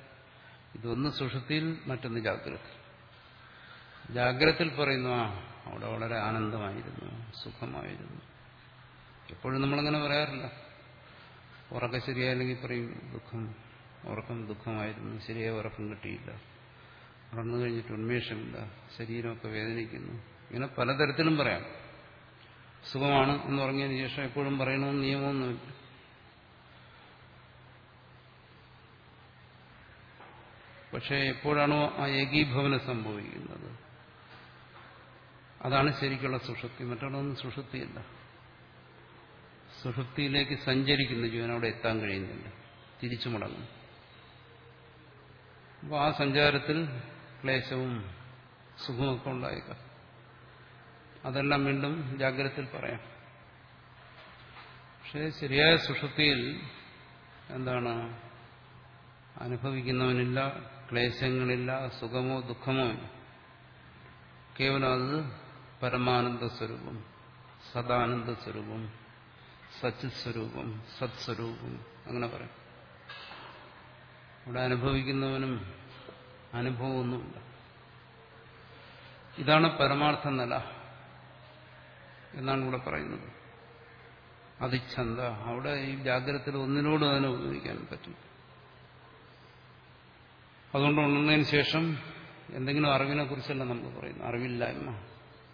ഇതൊന്ന് സുഷുതിയിൽ മറ്റൊന്ന് ജാഗ്രത. ജാഗ്രതയിൽ പറയുന്നു ആ അവിടെ വളരെ ആനന്ദമായിരുന്നു സുഖമായിരുന്നു. എപ്പോഴും നമ്മളങ്ങനെ പറയാറില്ല. ഉറക്കം ശരിയായില്ലെങ്കിൽ പറയും ദുഃഖം ഉറക്കം ദുഃഖമായിരുന്നു. ശരിയായ ഉറക്കം കിട്ടിയില്ല. ഉറന്നു കഴിഞ്ഞിട്ട് ഉന്മേഷമില്ല. ശരീരമൊക്കെ വേദനിക്കുന്നു. ഇങ്ങനെ പലതരത്തിലും പറയാം. സുഖമാണ് എന്ന് പറഞ്ഞതിന് ശേഷം എപ്പോഴും പറയണമെന്ന് നിയമമൊന്നുമില്ല. പക്ഷേ എപ്പോഴാണോ ആ ഏകീഭവനം സംഭവിക്കുന്നത്? അതാണ് ശരിക്കുള്ള സുഷുപ്തി. മറ്റുള്ളതൊന്നും സുഷുപ്തിയല്ല. സുഷുപ്തിയിലേക്ക് സഞ്ചരിക്കുന്ന ജീവൻ അവിടെ എത്താൻ കഴിയുന്നില്ല. തിരിച്ചു മടങ്ങും. അപ്പോൾ ആ സഞ്ചാരത്തിൽ ക്ലേശവും സുഖമൊക്കെ ഉണ്ടായേക്കാം. അതെല്ലാം വീണ്ടും ജാഗ്രതയിൽ പറയാം. പക്ഷെ ശരിയായ സുഷുപ്തിയിൽ എന്താണ്? അനുഭവിക്കുന്നവനില്ല ക്ലേശങ്ങളില്ല സുഖമോ ദുഃഖമോ കേവലം അത് പരമാനന്ദ സ്വരൂപം സദാനന്ദ സ്വരൂപം സച്ചിത് സ്വരൂപം സത്സ്വരൂപം അങ്ങനെ പറയാം. ഇവിടെ അനുഭവിക്കുന്നവനും അനുഭവമൊന്നുമില്ല. ഇതാണ് പരമാർത്ഥ നില എന്നാണ് ഇവിടെ പറയുന്നത്. അതിച്ഛന്ത. അവിടെ ഈ ജാഗ്രതത്തിൽ ഒന്നിനോട് അതിനെ ഉപയോഗിക്കാൻ പറ്റും. അതുകൊണ്ട് ഉണർന്നതിന് ശേഷം എന്തെങ്കിലും അറിവിനെ കുറിച്ചല്ല നമ്മൾ പറയുന്നത്? അറിവില്ലായ്മ.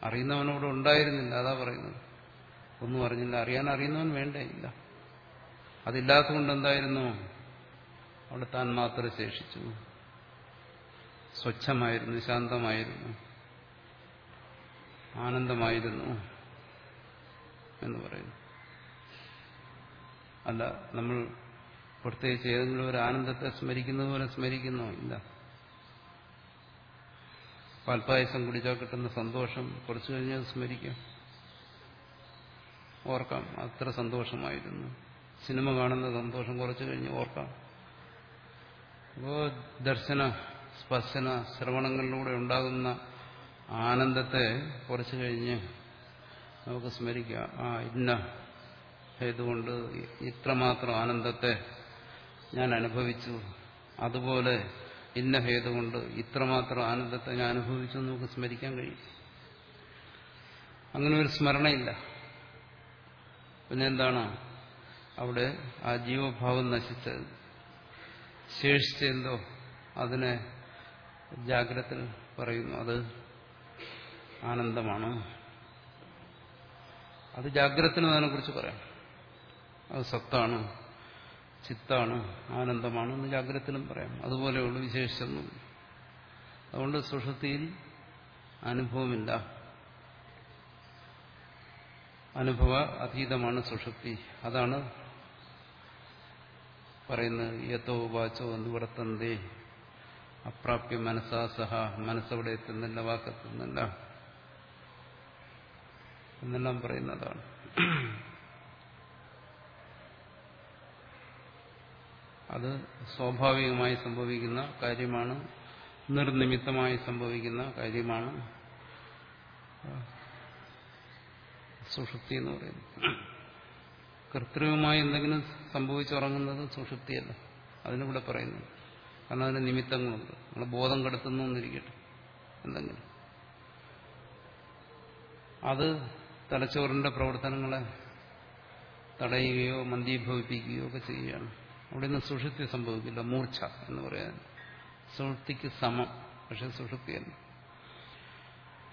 അറിയുന്നവനോട് ഉണ്ടായിരുന്നില്ല. അതാ പറയുന്നത്. ഒന്നും അറിഞ്ഞില്ല. അറിയാൻ അറിയുന്നവൻ വേണ്ടേ ഇല്ല അതില്ലാത്തതുകൊണ്ട് എന്തായിരുന്നു? അവിടെ താൻ മാത്രം ശേഷിച്ചു. സ്വച്ഛമായിരുന്നു ശാന്തമായിരുന്നു ആനന്ദമായിരുന്നു എന്ന് പറയുന്നു. അല്ല നമ്മൾ പ്രത്യേകിച്ച് ഏതെങ്കിലും ഒരു ആനന്ദത്തെ സ്മരിക്കുന്നത് പോലെ സ്മരിക്കുന്നോ. ഇല്ല. പാൽപ്പായസം കുടിച്ചാൽ കിട്ടുന്ന സന്തോഷം കുറച്ചു കഴിഞ്ഞാൽ സ്മരിക്കാം. ഓർക്കാം. അത്ര സന്തോഷമായിരുന്നു. സിനിമ കാണുന്ന സന്തോഷം കുറച്ച് കഴിഞ്ഞ് ഓർക്കാം. അപ്പോൾ ദർശന സ്പർശന ശ്രവണങ്ങളിലൂടെ ഉണ്ടാകുന്ന ആനന്ദത്തെ കുറച്ച് കഴിഞ്ഞ് നമുക്ക് സ്മരിക്കാം. ആ ഇന്ന ഇതുകൊണ്ട് ഇത്രമാത്രം ആനന്ദത്തെ ഞാൻ അനുഭവിച്ചു. അതുപോലെ ഇന്ന ഹേതുകൊണ്ട് ഇത്രമാത്രം ആനന്ദത്തെ ഞാൻ അനുഭവിച്ചു നമുക്ക് സ്മരിക്കാൻ കഴിയും. അങ്ങനെ ഒരു സ്മരണയില്ല. പിന്നെ എന്താണ് അവിടെ ആ ജീവഭാവം നശിച്ചത്. ശേഷിച്ചെന്തോ അതിനെ ജാഗ്രത പറയുന്നു. അത് ആനന്ദമാണ്. അത് ജാഗ്രതനും അതിനെ കുറിച്ച് പറയാം. അത് സത്താണ് ചിത്താണ് ആനന്ദമാണ് എന്ന് ജാഗ്രതത്തിലും പറയാം. അതുപോലെയുള്ള വിശേഷിച്ചൊന്നും അതുകൊണ്ട് സുഷൃത്തിയിൽ അനുഭവമില്ല. അനുഭവ അതീതമാണ് സുഷുപ്തി. അതാണ് പറയുന്നത് യത്തോ വാച്ചോ നിവർത്തന്തേ അപ്രാപ്യ മനസ്സാ സഹ മനസ്സവിടെ എത്തുന്നില്ല വാക്കെത്തുന്നില്ല. എന്നെല്ലാം പറയുന്നതാണ്. അത് സ്വാഭാവികമായി സംഭവിക്കുന്ന കാര്യമാണ് നിർനിമിത്തമായി സംഭവിക്കുന്ന കാര്യമാണ്. സുഷുപ്തി എന്ന് പറയുന്നത്. കൃത്രിമമായി എന്തെങ്കിലും സംഭവിച്ചുറങ്ങുന്നത് സുഷുപ്തിയല്ല. അതിനിവിടെ പറയുന്നു. കാരണം അതിന് നിമിത്തങ്ങളുണ്ട്. നമ്മളെ ബോധം കെടുത്തുന്നു എന്നിരിക്കട്ടെ. എന്തെങ്കിലും. അത് തലച്ചോറിന്റെ പ്രവർത്തനങ്ങളെ തടയുകയോ മന്ദീഭവിപ്പിക്കുകയോ ഒക്കെ ചെയ്യുകയാണ്. അവിടെ നിന്ന് സുഷുപ്തി സംഭവിക്കില്ല. മൂർച്ച എന്ന് പറയാൻ. സുഷുപ്തിക്ക് സമം. പക്ഷെ സുഷുപ്തിയല്ല.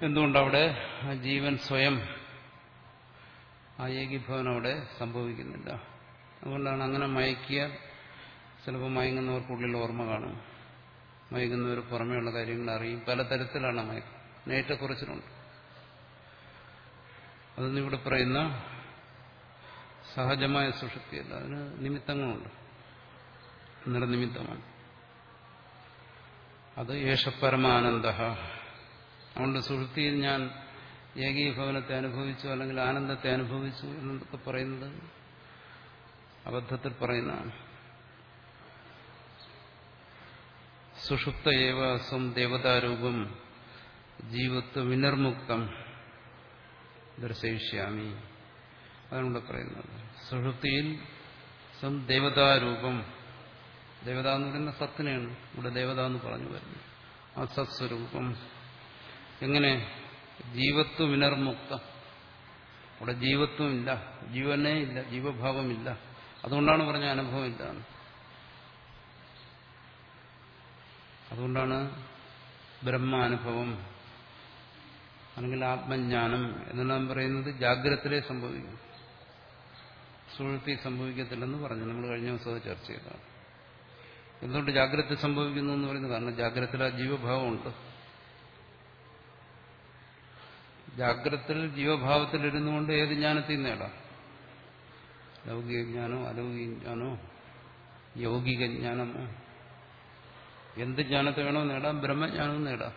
എന്തുകൊണ്ടവിടെ ജീവൻ സ്വയം ആ ഏകീഭവനം അവിടെ സംഭവിക്കുന്നില്ല. അതുകൊണ്ടാണ് അങ്ങനെ മയക്കിയാൽ ചിലപ്പോൾ മയങ്ങുന്നവർക്കുള്ളിൽ ഓർമ്മ കാണും. മയങ്ങുന്നവർ പുറമെയുള്ള കാര്യങ്ങൾ അറിയും. പലതരത്തിലാണ് മയക്കം നേറ്റക്കുറച്ചിലുണ്ട് അതൊന്നും ഇവിടെ പറയുന്ന സഹജമായ സുഷുപ്തിയല്ല. അതിന് നിമിത്തങ്ങളുണ്ട്. നിർനിമിത്തമാണ് അത് യേശപരമാനന്ദ അതുകൊണ്ട് സുഷുപ്തിയിൽ ഞാൻ ഏകീഭവനത്തെ അനുഭവിച്ചു അല്ലെങ്കിൽ ആനന്ദത്തെ അനുഭവിച്ചു എന്നൊക്കെ പറയുന്നത് അബദ്ധത്തിൽ പറയുന്നതാണ്. സുഷുപ്ത ഏവ ദേവതാരൂപം ജീവത്വ വിനിർമുക്തം ദർശയിഷ്യാമി. അതാണ് പറയുന്നത് സുഷുപ്തിയിൽ സ്വം ദേവതാരൂപം ദേവത എന്ന് പറയുന്ന സത്തിനെയാണ് ഇവിടെ ദേവത എന്ന് പറഞ്ഞു വരുന്നത്. ആ സത്സ്വരൂപം. എങ്ങനെ ജീവത്വ വിനർമുക്തം അവിടെ ജീവത്വമില്ല. ജീവനേ ഇല്ല. ജീവഭാവമില്ല. അതുകൊണ്ടാണ് പറഞ്ഞ അനുഭവമില്ല അതുകൊണ്ടാണ് ബ്രഹ്മാനുഭവം അല്ലെങ്കിൽ ആത്മജ്ഞാനം എന്നെല്ലാം പറയുന്നത് ജാഗ്രതയിലെ സംഭവിക്കും. സുഹൃത്തി സംഭവിക്കത്തില്ലെന്ന് പറഞ്ഞു. നമ്മൾ കഴിഞ്ഞ ദിവസം ചർച്ച ചെയ്തതാണ്. എന്തുകൊണ്ട് ജാഗ്രത സംഭവിക്കുന്നു എന്ന് പറയുന്നത്? കാരണം ജാഗ്രതയിൽ ആ ജീവഭാവമുണ്ട്. ജാഗ്രതത്തിൽ ജീവഭാവത്തിൽ ഇരുന്നുകൊണ്ട് ഏത് ജ്ഞാനത്തിൽ നേടാം? ലൗകിക ജ്ഞാനോ അലൗകിക ജ്ഞാനോ യൗകിക ജ്ഞാനമോ എന്ത് ജ്ഞാനത്തെ വേണോ നേടാം ബ്രഹ്മജ്ഞാനവും നേടാം.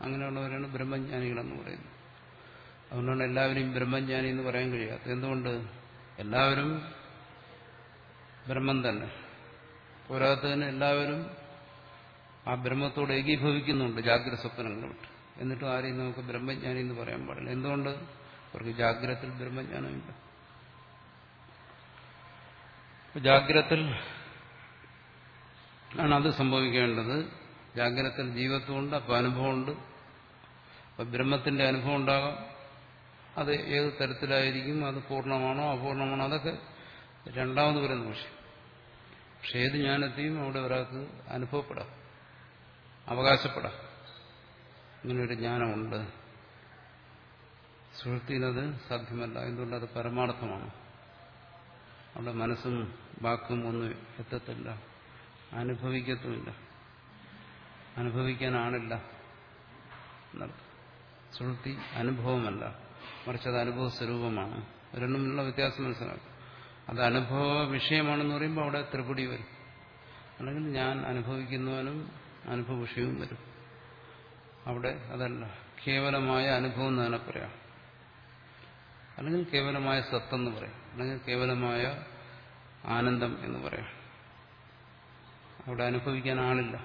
അങ്ങനെയുള്ളവരാണ് ബ്രഹ്മജ്ഞാനികളെന്ന് പറയുന്നത്. അതുകൊണ്ടാണ് എല്ലാവരെയും ബ്രഹ്മജ്ഞാനി എന്ന് പറയാൻ കഴിയാത്തത്. എന്തുകൊണ്ട്? എല്ലാവരും ബ്രഹ്മം തന്നെ. പോരാത്തതിന് എല്ലാവരും ആ ബ്രഹ്മത്തോട് ഏകീഭവിക്കുന്നുണ്ട് ജാഗ്രത സ്വപ്നങ്ങൾ വിട്ട് എന്നിട്ടും ആരെയും നമുക്ക് ബ്രഹ്മജ്ഞാനി എന്ന് പറയാൻ പാടില്ല. എന്തുകൊണ്ട്? അവർക്ക് ജാഗ്രതത്തിൽ ബ്രഹ്മജ്ഞാനമില്ല ജാഗ്രതത്തിൽ ആണ് അത് സംഭവിക്കേണ്ടത്. ജാഗ്രതത്തിൽ ജീവത്വമുണ്ട് അപ്പോൾ അനുഭവമുണ്ട്. അപ്പം ബ്രഹ്മത്തിന്റെ അനുഭവം ഉണ്ടാകാം. അത് ഏത് തരത്തിലായിരിക്കും അത് പൂർണമാണോ അപൂർണമാണോ അതൊക്കെ രണ്ടാമത് വരുന്ന പക്ഷേ ഏത് ജ്ഞാനത്തെയും അവിടെ ഒരാൾക്ക് അനുഭവപ്പെടാം അവകാശപ്പെടാം. ഇങ്ങനൊരു ജ്ഞാനമുണ്ട്. സുഹൃത്തിനത് സാധ്യമല്ല. എന്തുകൊണ്ട് അത് പരമാർത്ഥമാണ്? അവിടെ മനസ്സും വാക്കും ഒന്നും എത്തത്തില്ല. അനുഭവിക്കത്തുമില്ല. അനുഭവിക്കാനാണില്ല. സുഹൃത്തി അനുഭവമല്ല. മറിച്ച് അത് അനുഭവ സ്വരൂപമാണ്. രണ്ടുമുള്ള വ്യത്യാസം മനസ്സിലാക്കും. അത് അനുഭവ വിഷയമാണെന്ന് പറയുമ്പോൾ അവിടെ ത്രിപുടി വരും. അല്ലെങ്കിൽ ഞാൻ അനുഭവിക്കുന്നവനും അനുഭവ വിഷയവും വരും. അവിടെ അതല്ല. കേവലമായ അനുഭവം എന്ന് തന്നെ പറയാം. അല്ലെങ്കിൽ കേവലമായ സത്തെന്ന് പറയാം. അല്ലെങ്കിൽ കേവലമായ ആനന്ദം എന്ന് പറയാം. അവിടെ അനുഭവിക്കാൻ ആളില്ല.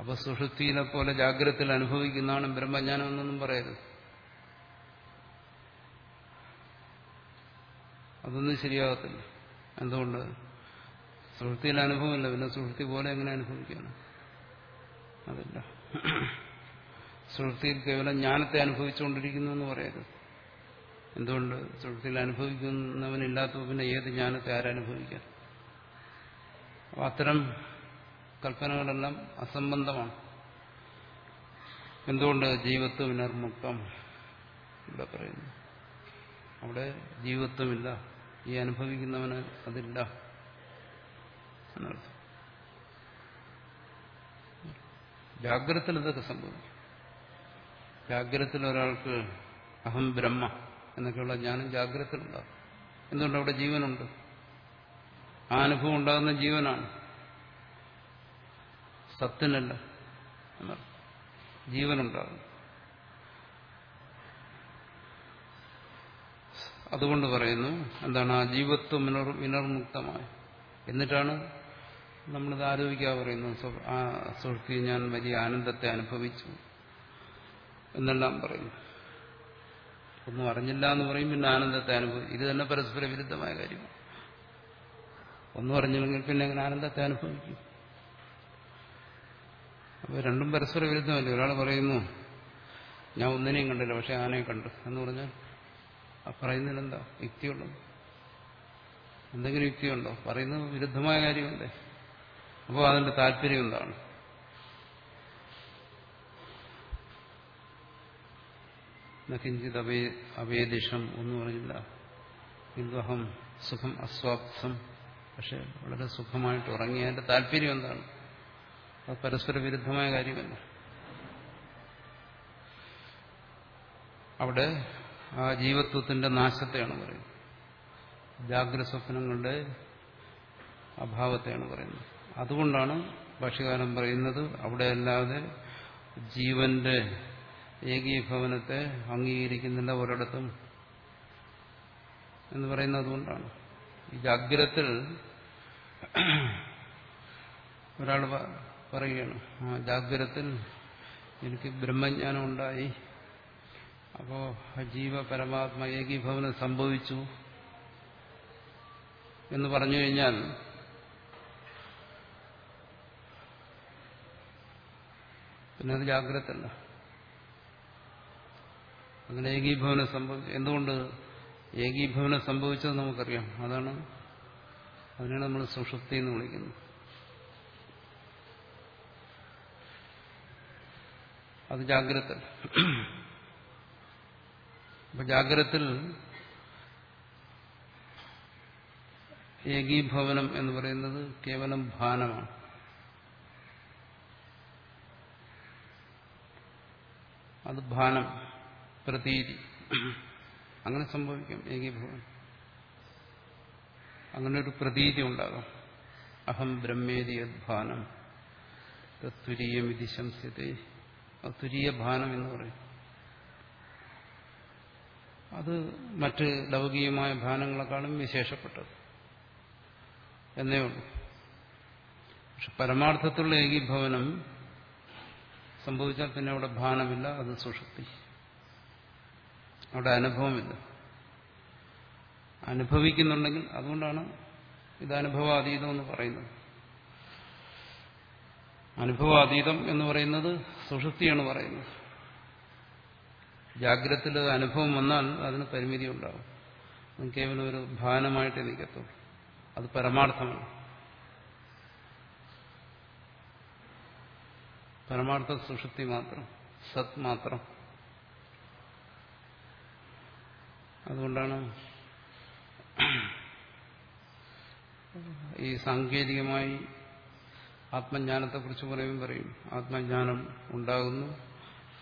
അപ്പൊ സുഷുതിയിലെ പോലെ ജാഗ്രതയിൽ അനുഭവിക്കുന്നതാണ് ബ്രഹ്മജ്ഞാനം എന്നൊന്നും പറയരുത്. അതൊന്നും ശരിയാകത്തില്ല. എന്തുകൊണ്ട്? സുഹൃത്തിയിൽ അനുഭവമില്ല. പിന്നെ സുഹൃത്തി പോലെ എങ്ങനെ അനുഭവിക്കാണ് അതില്ല. സുഹൃത്തിയിൽ കേവലം ജ്ഞാനത്തെ അനുഭവിച്ചുകൊണ്ടിരിക്കുന്നു എന്ന് പറയരുത്. എന്തുകൊണ്ട് സുഹൃത്തിയിൽ അനുഭവിക്കുന്നവനില്ലാത്ത പിന്നെ ഏത് ജ്ഞാനത്തെ ആരനുഭവിക്കാൻ അത്തരം കൽപ്പനകളെല്ലാം അസംബന്ധമാണ്. എന്തുകൊണ്ട് ജീവത്വം വിനർമുക്തം ഇവിടെ പറയുന്നു. അവിടെ ജീവത്വമില്ല. ഈ അനുഭവിക്കുന്നവന് അതില്ല. എന്നർത്ഥം. ജാഗ്രതത്തിൽ ഇതൊക്കെ സംഭവിക്കും? ജാഗ്രതത്തിൽ ഒരാൾക്ക് അഹം ബ്രഹ്മ എന്നൊക്കെയുള്ള ജ്ഞാനം ജാഗ്രതത്തിലുണ്ടാകും. എന്തുകൊണ്ട് അവിടെ ജീവനുണ്ട്? ആ അനുഭവം ഉണ്ടാകുന്ന ജീവനാണ്. സത്തിനല്ല ജീവനുണ്ടാകും അതുകൊണ്ട് പറയുന്നു എന്താണ് ആ ജീവത്വം വിനർ വിനർമുക്തമായി എന്നിട്ടാണ് നമ്മളിത് ആലോചിക്കാതെ പറയുന്നു ആ സുഹൃത്തി ഞാൻ വലിയ ആനന്ദത്തെ അനുഭവിച്ചു എന്നെല്ലാം പറയുന്നു. ഒന്നും അറിഞ്ഞില്ല എന്ന് പറയും പിന്നെ ആനന്ദത്തെ അനുഭവിക്കും ഇത് തന്നെ പരസ്പര വിരുദ്ധമായ കാര്യമാണ് ഒന്നും അറിഞ്ഞില്ലെങ്കിൽ പിന്നെ അങ്ങനെ ആനന്ദത്തെ അനുഭവിക്കും. അപ്പോൾ രണ്ടും പരസ്പര വിരുദ്ധമല്ലേ? ഒരാൾ പറയുന്നു ഞാൻ ഒന്നിനെയും കണ്ടില്ല പക്ഷെ ആനയെ കണ്ടു എന്ന് പറഞ്ഞാൽ ആ പറയുന്നതിന് എന്താ യുക്തിയുണ്ടോ എന്തെങ്കിലും യുക്തിയുണ്ടോ? പറയുന്നത് വിരുദ്ധമായ കാര്യമല്ലേ? അപ്പോൾ അതിന്റെ താല്പര്യം എന്താണ്? കിഞ്ചിത് അവേ അവേദിഷം ഒന്നും പറഞ്ഞില്ല ഹിന്ദുഹം സുഖം അസ്വാപ്സം പക്ഷെ വളരെ സുഖമായിട്ട് ഉറങ്ങി അതിന്റെ താല്പര്യം എന്താണ്? അത് പരസ്പര വിരുദ്ധമായ കാര്യമല്ല. അവിടെ ആ ജീവത്വത്തിന്റെ നാശത്തെയാണ് പറയുന്നത്. ജാഗ്രസ്വപ്നങ്ങളുടെ അഭാവത്തെയാണ് പറയുന്നത്. അതുകൊണ്ടാണ് ഭക്ഷ്യകാലം പറയുന്നത് അവിടെ അല്ലാതെ ജീവന്റെ ഏകീഭവനത്തെ അംഗീകരിക്കുന്നില്ല ഒരിടത്തും എന്ന് പറയുന്നത് അതുകൊണ്ടാണ് ഈ ജാഗ്രത്തിൽ ഒരാൾ പറയുകയാണ് ആ ജാഗ്രത്തിൽ എനിക്ക് ബ്രഹ്മജ്ഞാനം ഉണ്ടായി അപ്പോ ജീവ പരമാത്മ ഏകീഭവനം സംഭവിച്ചു എന്ന് പറഞ്ഞു കഴിഞ്ഞാൽ പിന്നെ അത് ജാഗ്രത അല്ല അങ്ങനെ ഏകീഭവനം സംഭവിച്ചു എന്തുകൊണ്ട് ഏകീഭവനം സംഭവിച്ചത് നമുക്കറിയാം. അതാണ് അതിനാണ് നമ്മൾ സുഷുപ്തി എന്ന് വിളിക്കുന്നത്. അത് ജാഗ്രത. അപ്പൊ ജാഗ്രത്തിൽ ഏകീഭവനം എന്ന് പറയുന്നത് കേവലം ഭാനമാണ്. അത് ഭാനം പ്രതീതി. അങ്ങനെ സംഭവിക്കും. ഏകീഭവനം അങ്ങനെ ഒരു പ്രതീതി ഉണ്ടാകാം. അഹം ബ്രഹ്മേതി യദ്ഭാനം തത്തുരീയമിതി ശംസ്യത്തെ. തുരീയ ഭാനം എന്ന് പറയും. അത് മറ്റ് ലൗകികമായ ഭാനങ്ങളെക്കാളും വിശേഷപ്പെട്ടത്. എന്നേ ഉള്ളൂ. പക്ഷെ പരമാർത്ഥത്തിലുള്ള ഏകീഭവനം സംഭവിച്ചാൽ പിന്നെ അവിടെ ഭാനമില്ല അത് സുഷുപ്തി. അവിടെ അനുഭവമില്ല. അനുഭവിക്കുന്നുണ്ടെങ്കിൽ അതുകൊണ്ടാണ് ഇത് അനുഭവാതീതം എന്ന് പറയുന്നത്. അനുഭവാതീതം എന്ന് പറയുന്നത് സുഷുപ്തിയാണ് പറയുന്നത്. ജാഗ്രത്തിൽ അനുഭവം വന്നാൽ അതിന് പരിമിതി ഉണ്ടാവും കേവലം ഒരു ഭാനമായിട്ടേ നിൽക്കത്തുള്ളൂ. അത് പരമാർത്ഥമാണ്. പരമാർത്ഥ സുഷുപ്തി മാത്രം സത് മാത്രം. അതുകൊണ്ടാണ് ഈ സാങ്കേതികമായി ആത്മജ്ഞാനത്തെക്കുറിച്ച് പറയുമ്പോൾ പറയും ആത്മജ്ഞാനം ഉണ്ടാകുന്നു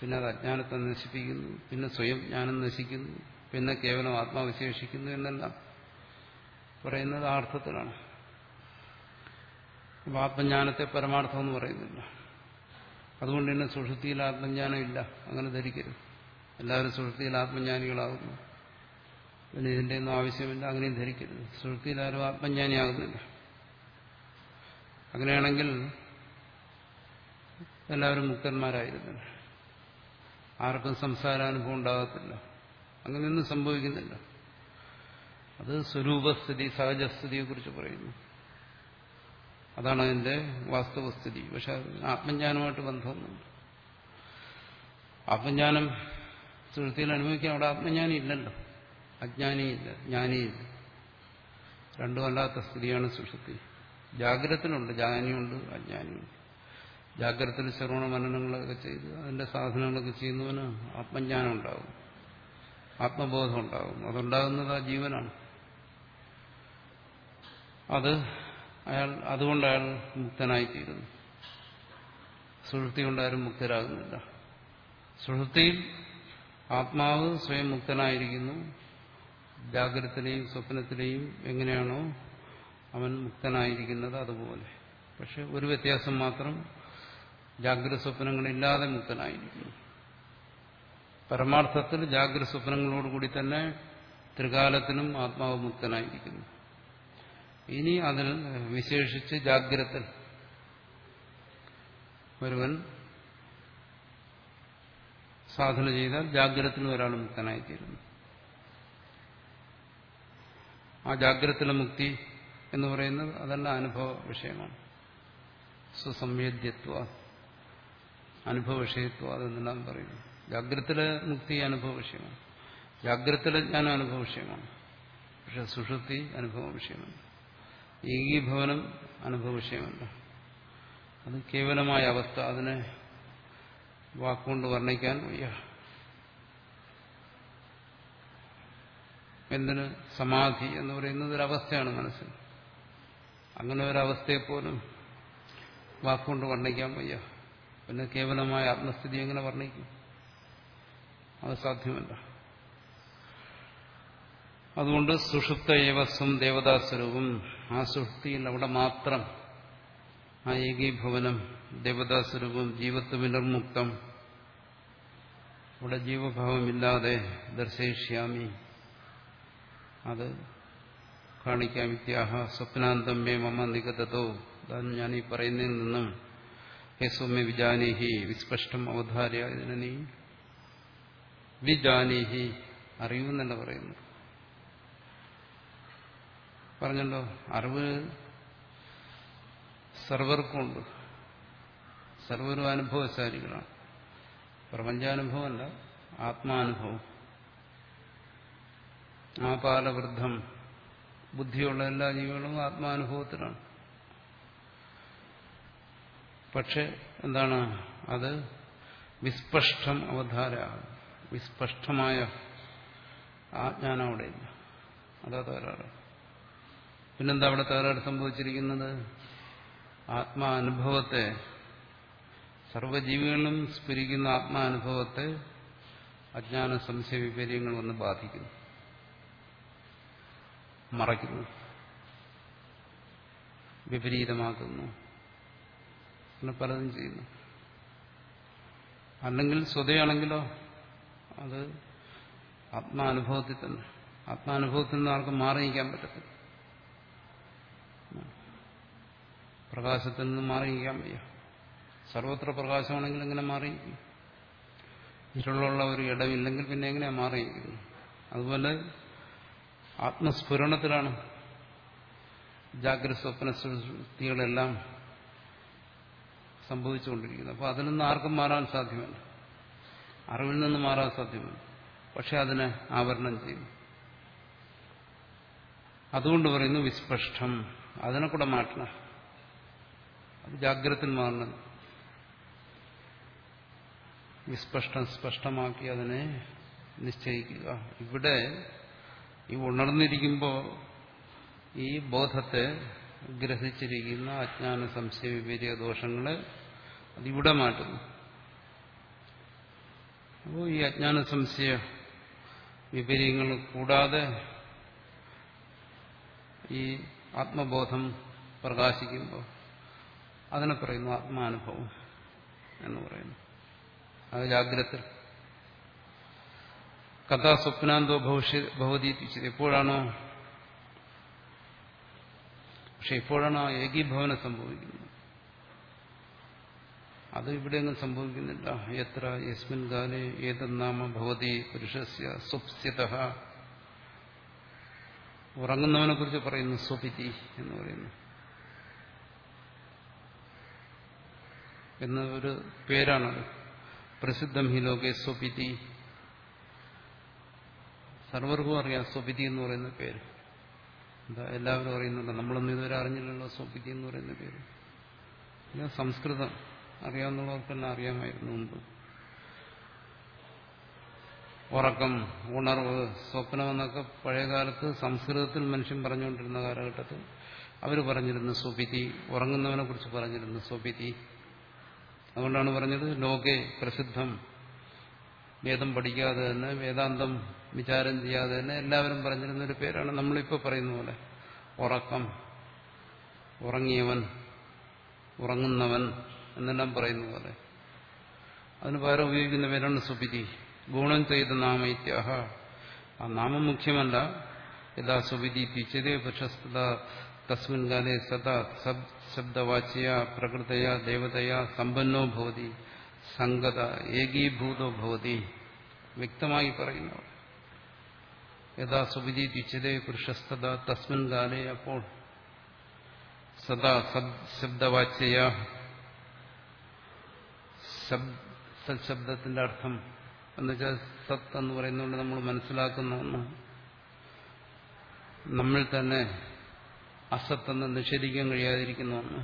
പിന്നെ അത് അജ്ഞാനത്തെ നശിപ്പിക്കുന്നു പിന്നെ സ്വയം ജ്ഞാനം നശിക്കുന്നു പിന്നെ കേവലം ആത്മാവിശേഷിക്കുന്നു എന്നെല്ലാം. പറയുന്നത് ആ അർത്ഥത്തിലാണ്. അപ്പൊ ആത്മജ്ഞാനത്തെ പരമാർത്ഥം എന്ന് പറയുന്നില്ല. അതുകൊണ്ട് തന്നെ സുഷുതിയിൽ ആത്മജ്ഞാനം ഇല്ല അങ്ങനെ ധരിക്കരുത്. എല്ലാവരും സുഷുതിയിൽ ആത്മജ്ഞാനികളാകുന്നു. പിന്നെ ഇതിന്റെ ഒന്നും ആവശ്യമില്ല അങ്ങനെയും ധരിക്കരുത്. സുഷുതിയിൽ ആരും ആത്മജ്ഞാനിയാകുന്നില്ല. അങ്ങനെയാണെങ്കിൽ എല്ലാവരും മുക്തന്മാരായിരുന്നില്ല ആർക്കും സംസാരാനുഭവം ഉണ്ടാകത്തില്ല. അങ്ങനെയൊന്നും സംഭവിക്കുന്നില്ല. അത് സ്വരൂപസ്ഥിതി സഹജസ്ഥിതിയെ കുറിച്ച് പറയുന്നു. അതാണ് അതിന്റെ വാസ്തവസ്ഥിതി. പക്ഷെ ആത്മജ്ഞാനമായിട്ട് ബന്ധമൊന്നുമില്ല. ആത്മജ്ഞാനം സുഹൃത്തിയിൽ അനുഭവിക്കാൻ അവിടെ ആത്മജ്ഞാനി ഇല്ലല്ലോ. അജ്ഞാനിയില്ല ജ്ഞാനിയില്ല രണ്ടുമല്ലാത്ത സ്ഥിതിയാണ് സുഷുപ്തി ജാഗ്രതത്തിനുണ്ട് ജ്ഞാനിയുണ്ട് അജ്ഞാനിയുണ്ട്. ജാഗ്രതത്തിൽ ശ്രവണ മനനങ്ങളൊക്കെ ചെയ്ത് അതിന്റെ സാധനങ്ങളൊക്കെ ചെയ്യുന്നവന് ആത്മജ്ഞാനം ഉണ്ടാകും ആത്മബോധം ഉണ്ടാകും അതുണ്ടാകുന്നത് ആ ജീവനാണ്. അത് അയാൾ അതുകൊണ്ട് അയാൾ മുക്തനായിത്തീരുന്നു. സുഹൃത്തി കൊണ്ട് ആരും മുക്തരാകുന്നില്ല. സുഹൃത്തിയിൽ ആത്മാവ് സ്വയം മുക്തനായിരിക്കുന്നു. ജാഗ്രതത്തിലെയും സ്വപ്നത്തിലെയും എങ്ങനെയാണോ അവൻ മുക്തനായിരിക്കുന്നത് അതുപോലെ. പക്ഷെ ഒരു വ്യത്യാസം മാത്രം ജാഗ്രത സ്വപ്നങ്ങളില്ലാതെ മുക്തനായിരിക്കുന്നു. പരമാർത്ഥത്തിൽ ജാഗ്രത സ്വപ്നങ്ങളോടുകൂടി തന്നെ ത്രികാലത്തിനും ആത്മാവ് മുക്തനായിരിക്കുന്നു. ഇനി അതിൽ വിശേഷിച്ച് ജാഗ്രത. ഒരുവൻ സാധന ചെയ്താൽ ജാഗ്രതത്തിന് ഒരാൾ മുക്തനായിത്തീരുന്നു. ആ ജാഗ്രതത്തിലെ മുക്തി എന്ന് പറയുന്നത് അതല്ല അനുഭവ വിഷയമാണ്. സുസംവേദ്യത്വ അനുഭവ വിഷയത്വ അതെന്നെല്ലാം പറയുന്നു. ജാഗ്രതയിലെ മുക്തി അനുഭവ വിഷയമാണ്. ജാഗ്രതയിലെ ജ്ഞാനം അനുഭവ വിഷയമാണ്. പക്ഷെ സുഷുപ്തി അനുഭവ വിഷയമല്ല ഏകീഭവനം അനുഭവ വിഷയമല്ല. അത് കേവലമായ അവസ്ഥ അതിനെ വാക്കുകൊണ്ട് വർണിക്കാൻ വയ്യ. എന്തിന് സമാധി എന്ന് പറയുന്നത് ഒരവസ്ഥയാണ് മനസ്സിൽ. അങ്ങനെ ഒരവസ്ഥയെപ്പോലും വാക്കുകൊണ്ട് വർണിക്കാൻ വയ്യ. പിന്നെ കേവലമായ ആത്മസ്ഥിതി എങ്ങനെ വർണിക്കും? അത് സാധ്യമല്ല. അതുകൊണ്ട് സുഷുപ്ത ഏവസ്വം ദേവതാസ്വരൂപം ആ സൃഷ്ടിയിൽ അവിടെ മാത്രം ആ ഏകീഭവനം ദേവതാസ്വരൂപം ജീവത്വ വിനിർമുക്തം ഇവിടെ ജീവഭാവമില്ലാതെ ദർശയിഷ്യാമി. അത് കാണിക്കാമിത്യാഹ സ്വപ്നാന്തം മേ മമ നികതോ അതാണ് ഞാൻ ഈ പറയുന്നതിൽ നിന്നും ഹേ സൗമ്യ വിജാനീഹി വിസ്പഷ്ടം അവധാര്യ ഇതിനെ നീ വിജാനീഹി അറിയുമെന്നല്ല പറയുന്നു. പറഞ്ഞല്ലോ അറിവ് സർവർക്കുണ്ട് സർവരും അനുഭവശാലികളാണ്. പ്രപഞ്ചാനുഭവമല്ല ആത്മാനുഭവം. ആ പാലവൃദ്ധം ബുദ്ധിയുള്ള എല്ലാ ജീവികളും ആത്മാനുഭവത്തിലാണ്. പക്ഷെ എന്താണ്? അത് വിസ്പഷ്ടം അവധാര വിസ്പഷ്ടമായ ആജ്ഞാനം അവിടെയില്ല അതാ തകരാറ് പിന്നെന്താ അവിടെ തകരാറ് സംഭവിച്ചിരിക്കുന്നത്? ആത്മാനുഭവത്തെ സർവജീവികളിലും സ്ഫുരിക്കുന്ന ആത്മാനുഭവത്തെ അജ്ഞാന സംശയ വിപര്യങ്ങൾ വന്ന് ബാധിക്കുന്നു. മറയ്ക്കുന്നു. വിപരീതമാക്കുന്നു. അങ്ങനെ പലതും ചെയ്യുന്നു. അല്ലെങ്കിൽ സ്വതയാണെങ്കിലോ അത് ആത്മാനുഭവത്തിൽ തന്നെ. ആത്മാനുഭവത്തിൽ നിന്ന് ആർക്കും മാറി പറ്റത്തില്ല. പ്രകാശത്തിൽ നിന്ന് മാറിയിരിക്കാൻ വയ്യ. സർവത്ര പ്രകാശമാണെങ്കിൽ എങ്ങനെ മാറി. ഇരുളുള്ള ഒരു ഇടമില്ലെങ്കിൽ പിന്നെ എങ്ങനെയാ മാറി? അതുപോലെ ആത്മസ്ഫുരണത്തിലാണ് ജാഗ്രത സ്വപ്ന സൃഷ്ടികളെല്ലാം സംഭവിച്ചുകൊണ്ടിരിക്കുന്നത്. അപ്പോൾ അതിൽ നിന്ന് ആർക്കും മാറാൻ സാധ്യമല്ല. അറിവിൽ നിന്ന് മാറാൻ സാധ്യമല്ല. പക്ഷെ അതിനെ ആവരണം ചെയ്യും. അതുകൊണ്ട് പറയുന്നു വിസ്പഷ്ടം. അതിനെ കൂടെ മാറ്റണം. ജാഗ്രത്തിൽ മാറുന്നത് വിസ്പഷ്ടം സ്പഷ്ടമാക്കി അതിനെ നിശ്ചയിക്കുക. ഇവിടെ ഈ ഉണർന്നിരിക്കുമ്പോൾ ഈ ബോധത്തെ ഗ്രഹിച്ചിരിക്കുന്ന അജ്ഞാന സംശയ വിപരീയ ദോഷങ്ങളെ അതിവിടെ മാറ്റുന്നു. അപ്പോൾ ഈ അജ്ഞാന സംശയ വിപരീയങ്ങൾ കൂടാതെ ഈ ആത്മബോധം പ്രകാശിക്കുമ്പോൾ അതിനെ പറയുന്നു ആത്മാനുഭവം എന്ന് പറയുന്നു. അത് ജാഗ്രത. കഥാ സ്വപ്നാന്തോ ഭവിഷ്യ ഭവതി എപ്പോഴാണോ പക്ഷെ എപ്പോഴാണ് ആ ഏകീഭവനം സംഭവിക്കുന്നത്? അത് ഇവിടെയൊന്നും സംഭവിക്കുന്നില്ല. എത്ര യസ്മിൻ കാലേ ഏതെന്നാമ ഭവതി പുരുഷസ്യ സ്വപ്സ്യത. ഉറങ്ങുന്നവനെ കുറിച്ച് പറയുന്നു സ്വപിതി എന്ന് പറയുന്നു. എന്ന ഒരു പേരാണത് പ്രസിദ്ധം ഹി ലോകെ സ്വപിതി. സർവർക്കും അറിയാം സ്വപിതി എന്ന് പറയുന്ന പേര്. എന്താ എല്ലാവരും അറിയുന്നുണ്ട്? നമ്മളൊന്നും ഇതുവരെ അറിഞ്ഞില്ലല്ലോ സ്വപിതി എന്ന് പറയുന്ന പേര്. പിന്നെ സംസ്കൃതം അറിയാവുന്നവർക്കെല്ലാം അറിയാമായിരുന്നു മുമ്പ്. ഉറക്കം ഉണർവ് സ്വപ്നം എന്നൊക്കെ പഴയകാലത്ത് സംസ്കൃതത്തിൽ മനുഷ്യൻ പറഞ്ഞുകൊണ്ടിരുന്ന കാലഘട്ടത്തിൽ അവർ പറഞ്ഞിരുന്നു സ്വപിതി ഉറങ്ങുന്നവനെ കുറിച്ച് പറഞ്ഞിരുന്നു സ്വപിതി. അതുകൊണ്ടാണ് പറഞ്ഞത് ലോകെ പ്രസിദ്ധം. വേദം പഠിക്കാതെ തന്നെ വേദാന്തം വിചാരം ചെയ്യാതെ തന്നെ എല്ലാവരും പറഞ്ഞിരുന്ന ഒരു പേരാണ് നമ്മളിപ്പോൾ പറയുന്ന പോലെ. ഉറക്കം. ഉറങ്ങിയവൻ. ഉറങ്ങുന്നവൻ എന്നെല്ലാം പറയുന്ന പോലെ. അതിന് പകരം ഉപയോഗിക്കുന്ന പേരാണ് സുപിതി ഗുണം ചെയ്ത നാമൈത്യാഹ. ആ നാമം മുഖ്യമല്ല. യഥാ സുപിതി തിച്ചതേ പ്രശസ്ത തസ്മിൻ കാലേ സദാ ശബ്ദവാച്യ പ്രകൃതയ ദേവതയ സമ്പന്നോ ഭവതി സംഗത ഏകീഭൂതോ ഭവതി വ്യക്തമായി പറയുന്നു യഥാ സുവിധി തിച്ചതേ പുരുഷസ്തത തസ്മിൻ കാലേ അപ്പോൾ സദാ ശബ്ദവാച്യ സത്ശബ്ദത്തിന്റെ അർത്ഥം എന്നുവെച്ചാൽ സത്ത് എന്ന് പറയുന്നതുകൊണ്ട് നമ്മൾ മനസ്സിലാക്കുന്ന ഒന്ന് നമ്മൾ തന്നെ അസത്തെന്ന് നിഷേധിക്കാൻ കഴിയാതിരിക്കുന്ന ഒന്ന്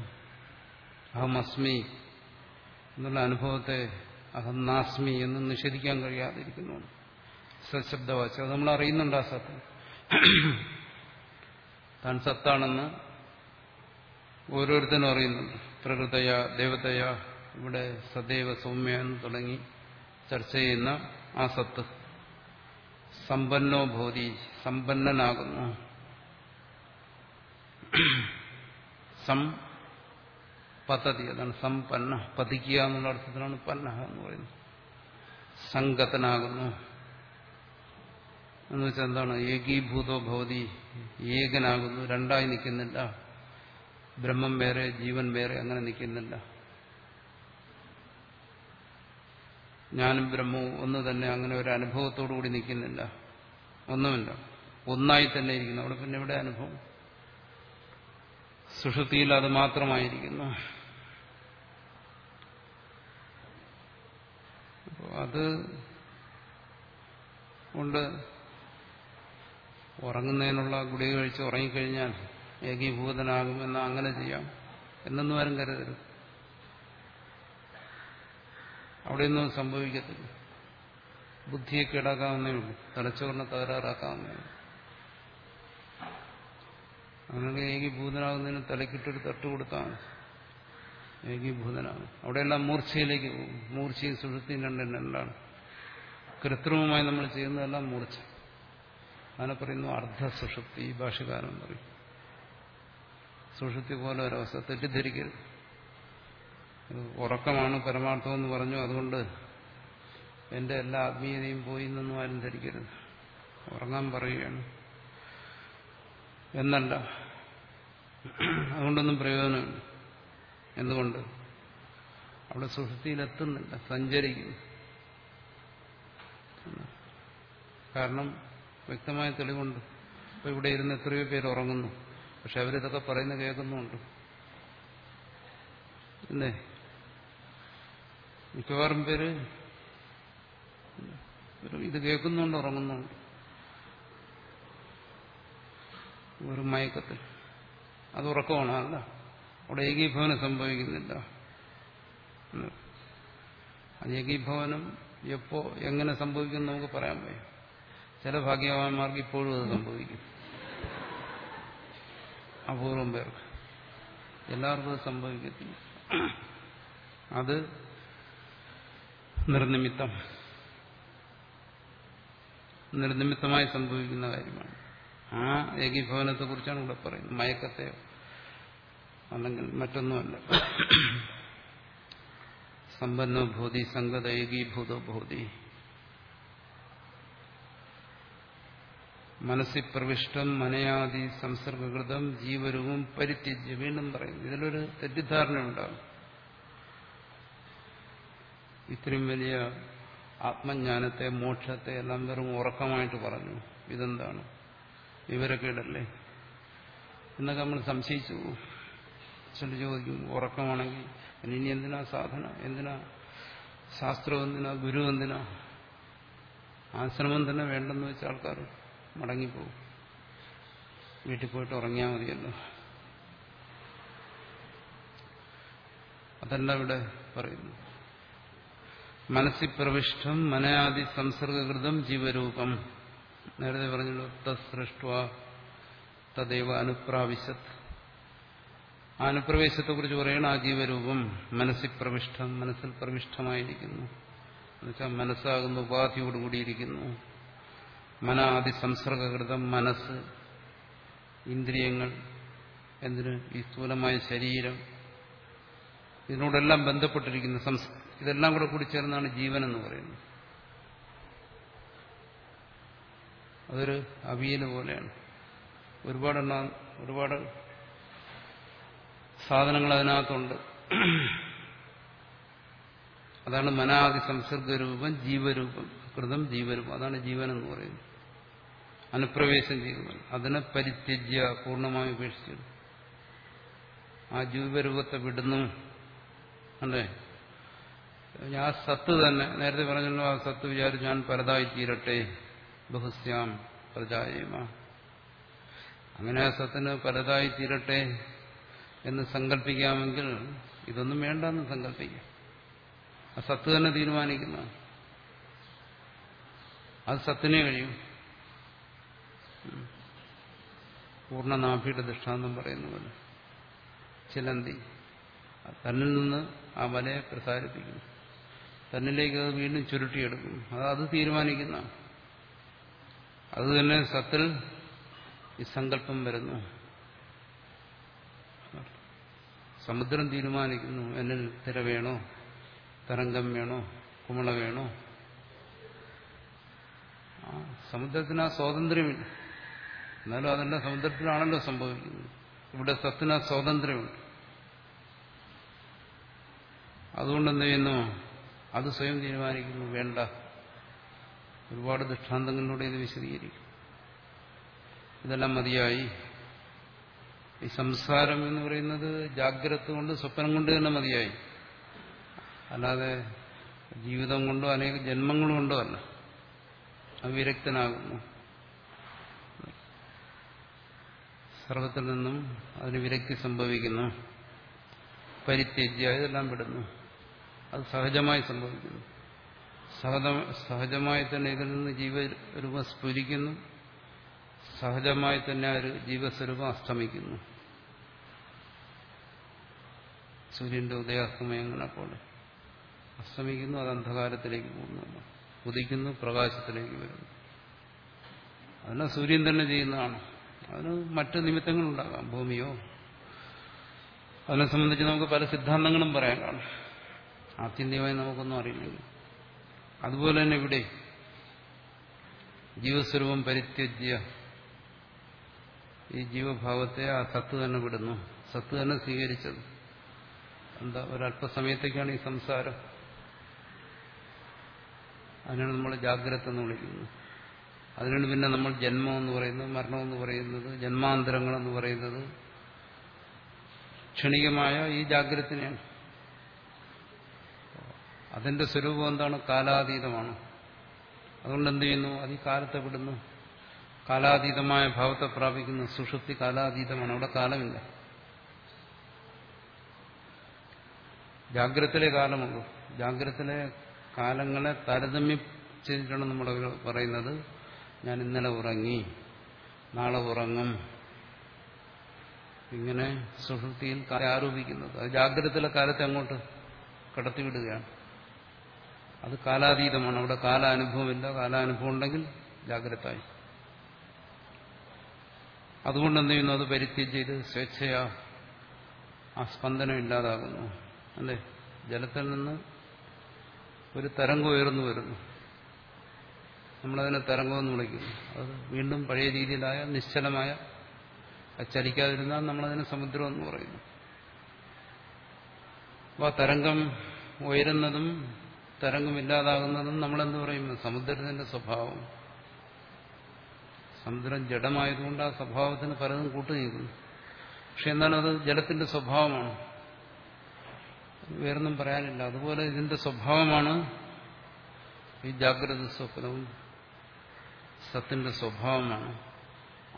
അഹമസ്മി എന്നുള്ള അനുഭവത്തെ അഹം നാസ്മി എന്ന് നിഷേധിക്കാൻ കഴിയാതിരിക്കുന്നു സശബ്ദവാച്ച. അത് നമ്മൾ അറിയുന്നുണ്ട് ആ സത്ത് താൻ സത്താണെന്ന് ഓരോരുത്തരും അറിയുന്നുണ്ട്. പ്രകൃതയ ദേവതയ ഇവിടെ സദൈവ സൗമ്യ എന്ന് തുടങ്ങി ചർച്ച ചെയ്യുന്ന ആ സത്ത്. സമ്പന്നോ ഭൂതി സമ്പന്നനാകുന്നു. സം പദ്ധതി അതാണ് സമ്പന്ന പതിക്കുക എന്നുള്ള അർത്ഥത്തിലാണ് പന്ന എന്ന് പറയുന്നത്. സംഗതനാകുന്നു. എന്ന് വെച്ചാൽ എന്താണ്? ഏകീഭൂതോ ഭവതി ഏകനാകുന്നു രണ്ടായി നിൽക്കുന്നില്ല. ബ്രഹ്മം വേറെ ജീവൻ വേറെ അങ്ങനെ നിൽക്കുന്നില്ല. ഞാനും ബ്രഹ്മവും ഒന്ന് തന്നെ അങ്ങനെ ഒരു അനുഭവത്തോടു കൂടി നിൽക്കുന്നില്ല. ഒന്നുമില്ല. ഒന്നായി തന്നെ ഇരിക്കുന്നു. അവിടെ പിന്നെ എവിടെ അനുഭവം? സുഷുതിയിൽ അത് മാത്രമായിരിക്കുന്നു. അത് കൊണ്ട് ഉറങ്ങുന്നതിനുള്ള ഗുളിക കഴിച്ച് ഉറങ്ങിക്കഴിഞ്ഞാൽ ഏകീഭൂതനാകുമെന്ന് അങ്ങനെ ചെയ്യാം എന്നൊന്നും ആരും കരുതരുത്. അവിടെയൊന്നും സംഭവിക്കത്തില്ല. ബുദ്ധിയെ കേടാക്കാവുന്നേ ഉള്ളൂ. തലച്ചോറിനെ തകരാറാക്കാവുന്നേ ഉള്ളൂ. അങ്ങനെ ഏകീഭൂതനാകുന്നതിന് തലക്കിട്ടൊരു തട്ട് കൊടുത്താൽ ഏകീഭൂതനാകും അവിടെയെല്ലാം മൂർച്ചയിലേക്ക് പോകും. മൂർച്ചയും സുഷുതിയും രണ്ടെണ്ണാണ് കൃത്രിമമായി നമ്മൾ ചെയ്യുന്നതെല്ലാം മൂർച്ച. അതിനെ പറയുന്നു അർദ്ധ സുഷുപ്തി ഈ ഭാഷകാരം പറയും. സുഷുപ്തി പോലെ ഒരവസ്ഥ തെറ്റിദ്ധരിക്കരുത്. ഉറക്കമാണ് പരമാർത്ഥം എന്ന് പറഞ്ഞു. അതുകൊണ്ട് എന്റെ എല്ലാ ആത്മീയതയും പോയി എന്നൊന്നും ആരും ധരിക്കരുത്. ഉറങ്ങാൻ പറയുകയാണ്. എന്നല്ല. അതുകൊണ്ടൊന്നും പ്രയോജനമില്ല. എന്തുകൊണ്ട്? അവിടെ സുഷൃത്തിയിലെത്തുന്നില്ല സഞ്ചരിക്കുന്നു. കാരണം വ്യക്തമായ തെളിവുണ്ട്. ഇപ്പൊ ഇവിടെ ഇരുന്ന് എത്രയോ പേര് ഉറങ്ങുന്നു. പക്ഷെ അവരിതൊക്കെ പറയുന്ന കേൾക്കുന്നുണ്ട് അല്ലേ? മിക്കവാറും പേര് ഇത് കേൾക്കുന്നുണ്ട് ഉറങ്ങുന്നുണ്ട് ഒരു മയക്കത്തിൽ. അത് ഉറക്കമാണ് അല്ല? അവിടെ ഏകീഭവനം സംഭവിക്കുന്നില്ല. അത് ഏകീഭവനം എപ്പോ എങ്ങനെ സംഭവിക്കും നമുക്ക് പറയാൻ വയ്യ. ചില ഭാഗ്യവാന്മാർക്ക് ഇപ്പോഴും അത് സംഭവിക്കും. അപൂർവം പേർക്ക്. എല്ലാവർക്കും അത് സംഭവിക്കത്തില്ല. അത് നിർനിമിത്തം. നിർനിമിത്തമായി സംഭവിക്കുന്ന കാര്യമാണ്. ആ ഏകീഭവനത്തെ കുറിച്ചാണ് ഇവിടെ പറയുന്നത്. മയക്കത്തെ അല്ലെങ്കിൽ മറ്റൊന്നുമല്ല. സമ്പന്നോ ഭൂതി സംഗത ഏകീഭൂതോ ഭൂതി. മനസ്സിൽ പ്രവിഷ്ടം മനയാദി സംസർഗകൃതം ജീവരൂപം പരിത്യജ്യ വീണ്ടും പറയുന്നു. ഇതിലൊരു തെറ്റിദ്ധാരണ ഉണ്ടാകും ഇത്രയും വലിയ ആത്മജ്ഞാനത്തെ മോക്ഷത്തെ എല്ലാം വെറും ഉറക്കമായിട്ട് പറഞ്ഞു. ഇതെന്താണ്? വിവരക്കേടല്ലേ എന്നൊക്കെ നമ്മൾ സംശയിച്ചു ചില ചോദിക്കും ഉറക്കമാണെങ്കിൽ ഇനി എന്തിനാ സാധന? എന്തിനാ ശാസ്ത്രം എന്തിനാ? ഗുരു എന്തിനാ? ആശ്രമം തന്നെ വേണ്ടെന്ന് വെച്ച ആൾക്കാർ മടങ്ങിപ്പോകും. വീട്ടിൽ പോയിട്ട് ഉറങ്ങിയാൽ മതിയല്ലോ. അതല്ല ഇവിടെ പറയുന്നു മനസ്സിൽ പ്രവിഷ്ടം മനയാദി സംസർഗകൃതം ജീവരൂപം. നേരത്തെ പറഞ്ഞല്ലോ തസൃഷ്ട തദൈവ ആ അനുപ്രവേശത്തെ കുറിച്ച് പറയണം ആ ജീവരൂപം മനസ്സിൽ പ്രവിഷ്ടം മനസ്സിൽ പ്രവിഷ്ടമായിരിക്കുന്നു. എന്നുവെച്ചാൽ മനസ്സാകുന്ന ഉപാധിയോടുകൂടിയിരിക്കുന്നു മനാദി സംസർഗകൃതം മനസ്സ് ഇന്ദ്രിയങ്ങൾ എന്തിന്? ഈ സ്ഥൂലമായ ശരീരം. ഇതിനോടെല്ലാം ബന്ധപ്പെട്ടിരിക്കുന്ന ഇതെല്ലാം കൂടെ കൂടി ചേർന്നാണ് ജീവൻ എന്ന് പറയുന്നത്. അതൊരു അവിയൽ പോലെയാണ്. ഒരുപാട് എണ്ണ ഒരുപാട് സാധനങ്ങൾ അതിനകത്തുണ്ട്. അതാണ് മനാദി സംസർഗരൂപം ജീവരൂപം കൃതം ജീവരൂപം. അതാണ് ജീവൻ എന്ന് പറയുന്നത്. അനുപ്രവേശം ചെയ്യുന്നത്. അതിനെ പരിത്യജ്യ പൂർണമായി ഉപേക്ഷിച്ചു ആ ജീവരൂപത്തെ വിടുന്നു. അല്ലേ? ഞാൻ സത്ത് തന്നെ നേരത്തെ പറഞ്ഞല്ലോ ആ സത്ത് വിചാരിച്ചു ഞാൻ പലതായി തീരട്ടെ. ബഹുസ്യാം പ്രജായേമ. അങ്ങനെ ആ സത്തിന് പലതായി തീരട്ടെ എന്ന് സങ്കല്പിക്കാമെങ്കിൽ ഇതൊന്നും വേണ്ടെന്ന് സങ്കല്പിക്കാം. ആ സത്ത് തന്നെ തീരുമാനിക്കുന്ന. അത് സത്തിനെ കഴിയും. പൂർണനാഭിയുടെ ദൃഷ്ടാന്തം പറയുന്ന പോലെ. ചിലന്തി. തന്നിൽ നിന്ന് ആ വലയെ പ്രസാരിപ്പിക്കുന്നു. തന്നിലേക്ക് അത് വീണ്ടും ചുരുട്ടിയെടുക്കും അത് അത് തീരുമാനിക്കുന്ന അത് തന്നെ സത്തിൽ ഈ സങ്കല്പം വരുന്നു. സമുദ്രം തീരുമാനിക്കുന്നു. എന്നിൽ തിര വേണോ? തരംഗം വേണോ? കുമള വേണോ? സമുദ്രത്തിന് ആ സ്വാതന്ത്ര്യമില്ല. എന്നാലും അതെല്ലാം സമുദ്രത്തിലാണല്ലോ സംഭവിക്കുന്നത്. ഇവിടെ സത്തിന് ആ സ്വാതന്ത്ര്യമുണ്ട്. അതുകൊണ്ട് എന്ത് ചെയ്യുന്നു? അത് സ്വയം തീരുമാനിക്കുന്നു. വേണ്ട. ഒരുപാട് ദൃഷ്ടാന്തങ്ങളിലൂടെ ഇത് വിശദീകരിക്കും. ഇതെല്ലാം മതിയായി. ഈ സംസാരം എന്ന് പറയുന്നത് ജാഗ്രത കൊണ്ട് സ്വപ്നം കൊണ്ട് തന്നെ മതിയായി. അല്ലാതെ ജീവിതം കൊണ്ടോ അനേക ജന്മങ്ങളും കൊണ്ടോ അല്ല. അവിരക്തനാകുന്നു സർവത്തിൽ നിന്നും അതിന് വിരക്തി സംഭവിക്കുന്നു. പരിത്യജ്യ ഇതെല്ലാം വിടുന്നു അത് സഹജമായി സംഭവിക്കുന്നു. സഹജ സഹജമായി തന്നെ ഇതിൽ നിന്ന് ജീവരൂപം സ്ഫുരിക്കുന്നു. സഹജമായി തന്നെ ഒരു ജീവസ്വരൂപം അസ്തമിക്കുന്നു. സൂര്യന്റെ ഉദയാസ്തമയങ്ങളെ പോലെ അസ്തമിക്കുന്നു അത് അന്ധകാരത്തിലേക്ക് പോകുന്നു ഉദിക്കുന്നു പ്രകാശത്തിലേക്ക് വരുന്നു. അതെല്ലാം സൂര്യൻ തന്നെ ചെയ്യുന്നതാണ്. അതിന് മറ്റ് നിമിത്തങ്ങളുണ്ടാകാം. ഭൂമിയോ? അതിനെ സംബന്ധിച്ച് നമുക്ക് പല സിദ്ധാന്തങ്ങളും പറയാൻ കാണും. ആത്യന്തികമായി നമുക്കൊന്നും അറിയില്ലെങ്കിൽ അതുപോലെ തന്നെ ഇവിടെ ജീവസ്വരൂപം പരിത്യജ്യ. ഈ ജീവഭാവത്തെ ആ സത്ത് തന്നെ വിടുന്നു. സത്ത് തന്നെ സ്വീകരിച്ചത്. എന്താ ഒരല്പസമയത്തേക്കാണ് ഈ സംസാരം. അതിനാണ് നമ്മൾ ജാഗ്രത എന്ന് വിളിക്കുന്നത് അതിനാണ് പിന്നെ നമ്മൾ ജന്മം എന്ന് പറയുന്നത് മരണം എന്ന് പറയുന്നത് ജന്മാന്തരങ്ങൾ എന്ന് പറയുന്നത് ക്ഷണികമായ ഈ ജാഗ്രതനെയാണ് അതിന്റെ സ്വരൂപം എന്താണ്? കാലാതീതമാണ്. അതുകൊണ്ട് എന്ത് ചെയ്യുന്നു? അത് ഈ കാലത്തെ വിടുന്നു. കാലാതീതമായ ഭാവത്തെ പ്രാപിക്കുന്നു. സുഷുപ്തി കാലാതീതമാണ്. അവിടെ കാലമില്ല. ജാഗ്രതയിലെ കാലമുള്ളൂ. ജാഗ്രതയിലെ കാലങ്ങളെ താരതമ്യം ചെയ്തിട്ടാണ് നമ്മൾ പറയുന്നത്. ഞാൻ ഇന്നലെ ഉറങ്ങി. നാളെ ഉറങ്ങും. ഇങ്ങനെ സുഷുപ്തിയിൽ ആരോപിക്കുന്നത്. അത് ജാഗ്രതയിലെ കാലത്തെ അങ്ങോട്ട് കടത്തിവിടുകയാണ്. അത് കാലാതീതമാണ്. അവിടെ കാലാനുഭവമില്ല. കാലാനുഭവം ഉണ്ടെങ്കിൽ ജാഗ്രതായി. അതുകൊണ്ട് എന്ത് ചെയ്യുന്നു? അത് പരിത്യം ചെയ്ത് സ്വേച്ഛയാ ആ സ്പന്ദനം ഇല്ലാതാകുന്നു. അല്ലേ? ജലത്തിൽ നിന്ന് ഒരു തരംഗം ഉയർന്നു വരുന്നു. നമ്മളതിനെ തരംഗം എന്ന് വിളിക്കുന്നു. അത് വീണ്ടും പഴയ രീതിയിലായ നിശ്ചലമായ ചലിക്കാതിരുന്നാൽ നമ്മളതിനെ സമുദ്രം എന്ന് പറയുന്നു. അപ്പോൾ ആ തരംഗം ഉയരുന്നതും തരംഗമില്ലാതാകുന്നതും നമ്മളെന്ത് പറയും? സമുദ്രത്തിന്റെ സ്വഭാവം. സമുദ്രം ജഡമായതുകൊണ്ട് ആ സ്വഭാവത്തിന് പലതും കൂട്ടുനിൽക്കുന്നു പക്ഷെ എന്നാലും അത് ജലത്തിന്റെ സ്വഭാവമാണ്. വേറൊന്നും പറയാനില്ല. അതുപോലെ ഇതിന്റെ സ്വഭാവമാണ് ഈ ജാഗ്രത സ്വപ്നവും സത്തിന്റെ സ്വഭാവമാണ്.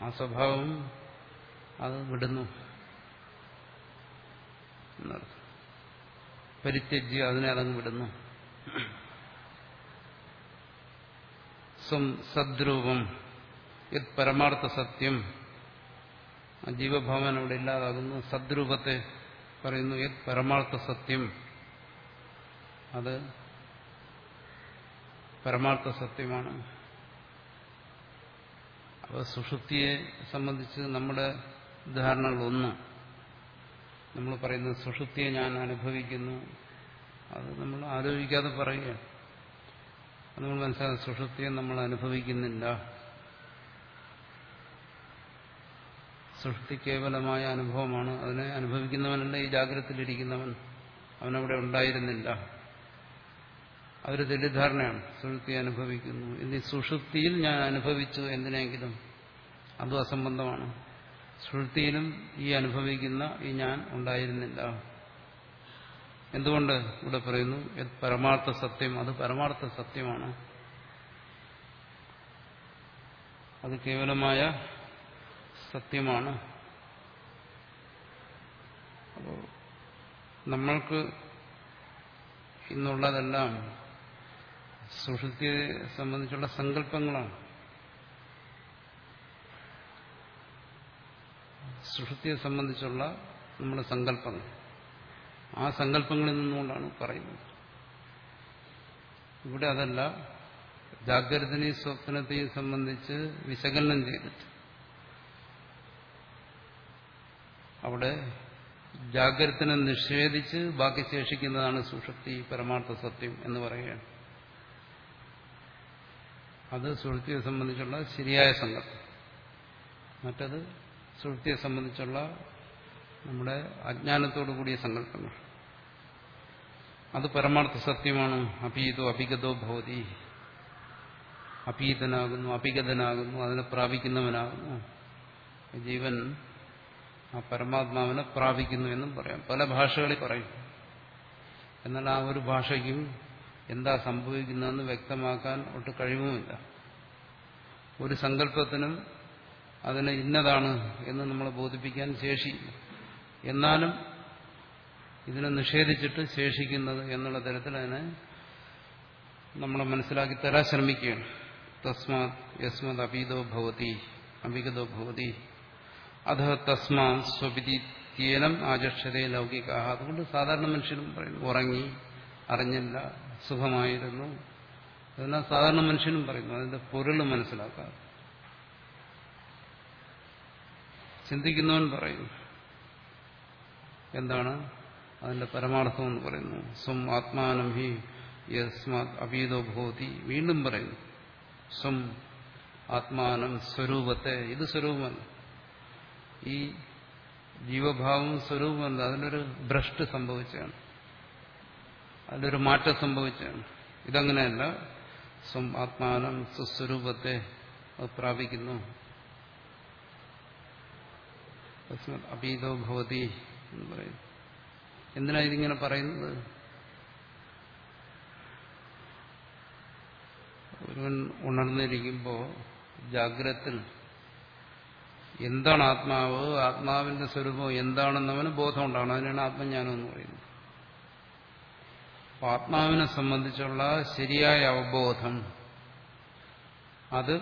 ആ സ്വഭാവം അത് വിടുന്നു പരിത്യജ്യ അതിനെ അതങ്ങ് വിടുന്നു. സ്വം സദ്രൂപം. യത് പരമാർത്ഥ സത്യം. ആ ജീവഭാവന അവിടെ ഇല്ലാതാകുന്നു. സദ്രൂപത്തെ പറയുന്നു യത് പരമാർത്ഥ സത്യം. അത് പരമാർത്ഥ സത്യമാണ്. അപ്പോൾ സുഷുപ്തിയെ സംബന്ധിച്ച് നമ്മുടെ ധാരണകളൊന്ന്. നമ്മൾ പറയുന്നത് സുഷുപ്തിയെ ഞാൻ അനുഭവിക്കുന്നു. അത് നമ്മൾ ആലോചിക്കാതെ പറയുകയാണ് നമ്മൾ മനസ്സിലാക്കുന്ന സുഷുപ്തിയെ നമ്മൾ അനുഭവിക്കുന്നില്ല. സൃഷ്ടി കേവലമായ അനുഭവമാണ്. അതിനെ അനുഭവിക്കുന്നവനല്ല ഈ ജാഗ്രതയിലിരിക്കുന്നവൻ. അവനവിടെ ഉണ്ടായിരുന്നില്ല. അതൊരു തെറ്റിദ്ധാരണയാണ്. സുഷുപ്തി അനുഭവിക്കുന്നു. ഇനി സുഷുപ്തിയിൽ ഞാൻ അനുഭവിച്ചു എന്തിനെങ്കിലും അതും അസംബന്ധമാണ്. സുഷുപ്തിയിലും ഈ അനുഭവിക്കുന്ന ഈ ഞാൻ ഉണ്ടായിരുന്നില്ല. എന്തുകൊണ്ട് ഇവിടെ പറയുന്നു? പരമാർത്ഥ സത്യം അത് പരമാർത്ഥ സത്യമാണ്. അത് കേവലമായ സത്യമാണ്. അപ്പോൾ നമ്മൾക്ക് ഇന്നുള്ളതെല്ലാം സുഷുതിയെ സംബന്ധിച്ചുള്ള സങ്കല്പങ്ങളാണ്. സുഷുതിയെ സംബന്ധിച്ചുള്ള നമ്മുടെ സങ്കല്പങ്ങൾ. ആ സങ്കല്പങ്ങളിൽ നിന്നുകൊണ്ടാണ് പറയുന്നത്. ഇവിടെ അതല്ല ജാഗ്രതനെയും സ്വപ്നത്തെയും സംബന്ധിച്ച് വിശകലനം ചെയ്തിട്ട് അവിടെ ജാഗ്രതനെ നിഷേധിച്ച് ബാക്കി ശേഷിക്കുന്നതാണ് സുഷുപ്തി പരമാർത്ഥ സത്യം എന്ന് പറയുകയാണ്. അത് സുഷുപ്തിയെ സംബന്ധിച്ചുള്ള ശരിയായ സങ്കല്പം. മറ്റത് സുഷുപ്തിയെ സംബന്ധിച്ചുള്ള നമ്മുടെ അജ്ഞാനത്തോടു കൂടിയ സങ്കല്പങ്ങൾ. അത് പരമാർത്ഥ സത്യമാണ്. അപീതോ അഭിഗതോ ഭവതി. അപീതനാകുന്നു അഭിഗതനാകുന്നു അതിനെ പ്രാപിക്കുന്നവനാകുന്നു. ജീവൻ ആ പരമാത്മാവിനെ പ്രാപിക്കുന്നു എന്നും പറയാം. പല ഭാഷകളിൽ പറയും. എന്നാൽ ആ ഒരു ഭാഷയ്ക്കും എന്താ സംഭവിക്കുന്നതെന്ന് വ്യക്തമാക്കാൻ ഒട്ട് കഴിവുമില്ല. ഒരു സങ്കല്പത്തിനും അതിന് ഇന്നതാണ് എന്ന് നമ്മളെ ബോധിപ്പിക്കാൻ ശേഷിയില്ല. എന്നാലും ഇതിനെ നിഷേധിച്ചിട്ട് ശേഷിക്കുന്നത് എന്നുള്ള തരത്തിൽ അതിനെ നമ്മൾ മനസ്സിലാക്കി തരാൻ ശ്രമിക്കുകയാണ്. തസ്മാത് യസ്മത് അപീതോ ഭവതി അഭിഗതോ ഭവതി അധ തസ്മാ സ്വപിതീനം ആചക്ഷതേ ലൗകിക. അതുകൊണ്ട് സാധാരണ മനുഷ്യനും പറയുന്നു ഉറങ്ങി അറിഞ്ഞില്ല സുഖമായിരുന്നു. അതെല്ലാം സാധാരണ മനുഷ്യനും പറയുന്നു അതിന്റെ പൊരുൾ മനസ്സിലാക്കാതെ. ചിന്തിക്കുന്നവൻ പറയുന്നു എന്താണ്? അതിന്റെ പരമാർത്ഥം എന്ന് പറയുന്നു. സ്വം ആത്മാനം ഹി യസ്മാത് അപീതോ ഭൂതി വീണ്ടും പറയുന്നു. സ്വം ആത്മാനം സ്വരൂപത്തെ ഇത് സ്വരൂപമല്ല. ഈ ജീവഭാവം സ്വരൂപമല്ല. അതിനൊരു ഭ്രഷ്ട് സംഭവിച്ചാണ് അതിലൊരു മാറ്റം സംഭവിച്ചാണ് ഇതങ്ങനെയല്ല. സ്വം ആത്മാനം സ്വസ്വരൂപത്തെ പ്രാപിക്കുന്നു. അപീതോ ഭവതി എന്ന് പറയുന്നു എന്തിനാ ഇതിങ്ങനെ പറയുന്നത്? ഒരുവൻ ഉണർന്നിരിക്കുമ്പോൾ ജാഗ്രത്തിൽ എന്താണ് ആത്മാവ്? ആത്മാവിന്റെ സ്വരൂപം എന്താണെന്നവന് ബോധം ഉണ്ടാവണം അതിനാണ് ആത്മജ്ഞാനം എന്ന് പറയുന്നത്. ആത്മാവിനെ സംബന്ധിച്ചുള്ള ശരിയായ അവബോധം അത്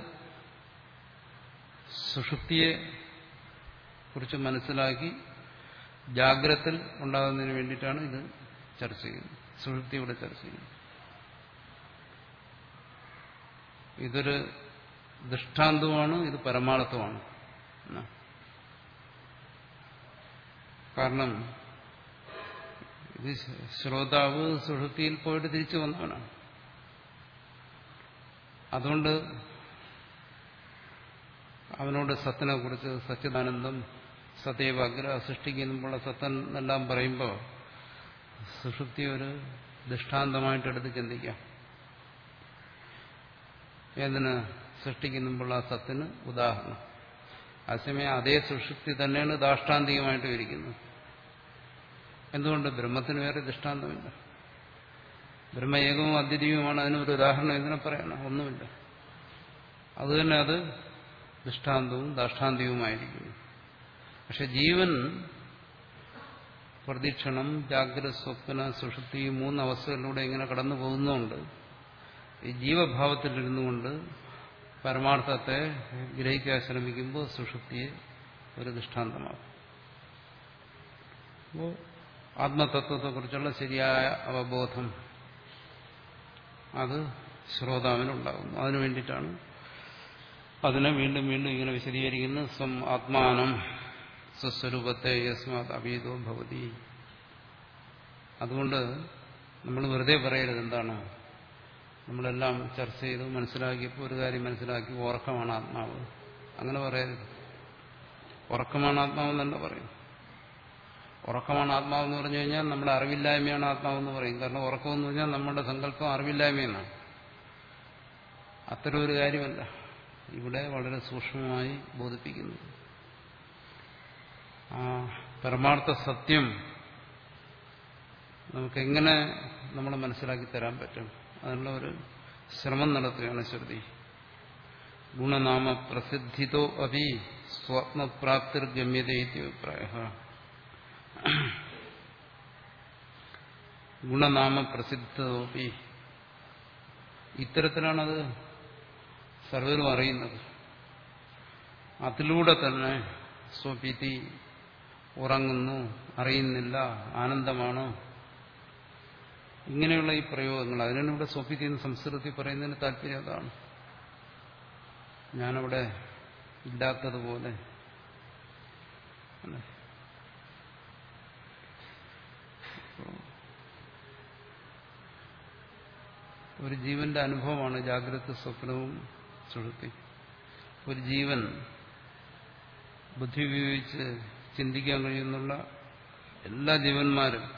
സുഷുപ്തിയെ കുറിച്ച് മനസ്സിലാക്കി ജാഗ്രത്തിൽ ഉണ്ടാകുന്നതിന് വേണ്ടിയിട്ടാണ് ഇത് ചർച്ച ചെയ്യുന്നത്. സുഹൃത്തി ഇവിടെ ചർച്ച ചെയ്യുന്നത് ഇതൊരു ദൃഷ്ടാന്തമാണ് ഇത് പരമാർത്ഥമാണ്. കാരണം ഇത് ശ്രോതാവ് സുഹൃത്തിയിൽ പോയിട്ട് തിരിച്ചു വന്നവനാണ്. അതുകൊണ്ട് അവനോട് സത്തിനെ കുറിച്ച് സച്ചിദാനന്ദം സത്യവാഗ്ര സൃഷ്ടിക്കുമ്പോൾ സത്തൻ എന്നെല്ലാം പറയുമ്പോൾ സുഷുപ്തി ഒരു ദൃഷ്ടാന്തമായിട്ട് എടുത്ത് ചിന്തിക്കാം. എന്തിന് സൃഷ്ടിക്കുമ്പോൾ ആ സത്തിന് ഉദാഹരണം. അതേസമയം അതേ സുഷുപ്തി തന്നെയാണ് ദാഷ്ടാന്തികമായിട്ട് ഇരിക്കുന്നത് എന്തുകൊണ്ട്? ബ്രഹ്മത്തിന് വേറെ ദൃഷ്ടാന്തമില്ല. ബ്രഹ്മ ഏകവും അദ്വിതീയവുമാണ് അതിനൊരു ഉദാഹരണം എന്തിനെ പറയണം? ഒന്നുമില്ല. അതുതന്നെ അത് ദൃഷ്ടാന്തവും ദാഷ്ടാന്തികവുമായിരിക്കുന്നു. പക്ഷെ ജീവൻ പ്രതീക്ഷണം ജാഗ്രത സ്വപ്ന സുഷുപ്തി മൂന്ന് അവസ്ഥകളിലൂടെ ഇങ്ങനെ കടന്നു പോകുന്നുണ്ട്. ഈ ജീവഭാവത്തിലിരുന്നു കൊണ്ട് പരമാർത്ഥത്തെ ഗ്രഹിക്കാൻ ശ്രമിക്കുമ്പോൾ സുഷുപ്തിയെ ഒരു ദൃഷ്ടാന്തമാകും അപ്പോൾ ആത്മതത്വത്തെക്കുറിച്ചുള്ള ശരിയായ അവബോധം അത് ശ്രോതാവിനുണ്ടാകുന്നു. അതിനു വേണ്ടിയിട്ടാണ് അതിനെ വീണ്ടും വീണ്ടും ഇങ്ങനെ വിശദീകരിക്കുന്നത് സ്വം ആത്മാനം. സ്വസ്വരൂപത്തെ യസ്മാത് അഭീതോ ഭവതി. അതുകൊണ്ട് നമ്മൾ വെറുതെ പറയരുത് എന്താണ്? നമ്മളെല്ലാം ചർച്ച ചെയ്തു മനസ്സിലാക്കിയപ്പോൾ ഒരു കാര്യം മനസ്സിലാക്കി ഉറക്കമാണ് ആത്മാവ്. അങ്ങനെ പറയരുത്. ഉറക്കമാണ് ആത്മാവെന്നല്ല പറയും ഉറക്കമാണ് ആത്മാവെന്ന് പറഞ്ഞു കഴിഞ്ഞാൽ നമ്മുടെ അറിവില്ലായ്മയാണ് ആത്മാവെന്ന് പറയും. കാരണം ഉറക്കമെന്ന് പറഞ്ഞാൽ നമ്മുടെ സങ്കല്പം അറിവില്ലായ്മയെന്നാണ് അത്തരം ഒരു കാര്യമല്ല. ഇവിടെ വളരെ സൂക്ഷ്മമായി ബോധിപ്പിക്കുന്നു ആ പരമാർത്ഥ സത്യം നമുക്കെങ്ങനെ നമ്മൾ മനസ്സിലാക്കി തരാൻ പറ്റും? അതിനുള്ള ഒരു ശ്രമം നടത്തുകയാണ് ശ്രുതി. ഗുണനാമ പ്രസിദ്ധിതോ അഭി സ്വപ്നപ്രാപ്തിർ ഗമ്യത അഭിപ്രായ. ഗുണനാമ പ്രസിദ്ധോപി ഇത്തരത്തിലാണത് സർവരും അറിയുന്നത്. അതിലൂടെ തന്നെ സ്വപിതി ഉറങ്ങുന്നു അറിയുന്നില്ല ആനന്ദമാണ്? ഇങ്ങനെയുള്ള ഈ പ്രയോഗങ്ങൾ അതിനാണ് ഇവിടെ സ്വപിതി എന്ന് സംസ്കൃതത്തിൽ പറയുന്നതിന് താല്പര്യം അതാണ്. ഞാനവിടെ ഇല്ലാത്തതുപോലെ. ഒരു ജീവന്റെ അനുഭവമാണ് ജാഗ്രത സ്വപ്നവും സുഹൃത്തി ഒരു ജീവൻ ബുദ്ധി ഉപയോഗിച്ച് ചിന്തിക്കാൻ കഴിയുന്നുള്ള എല്ലാ ജീവന്മാരും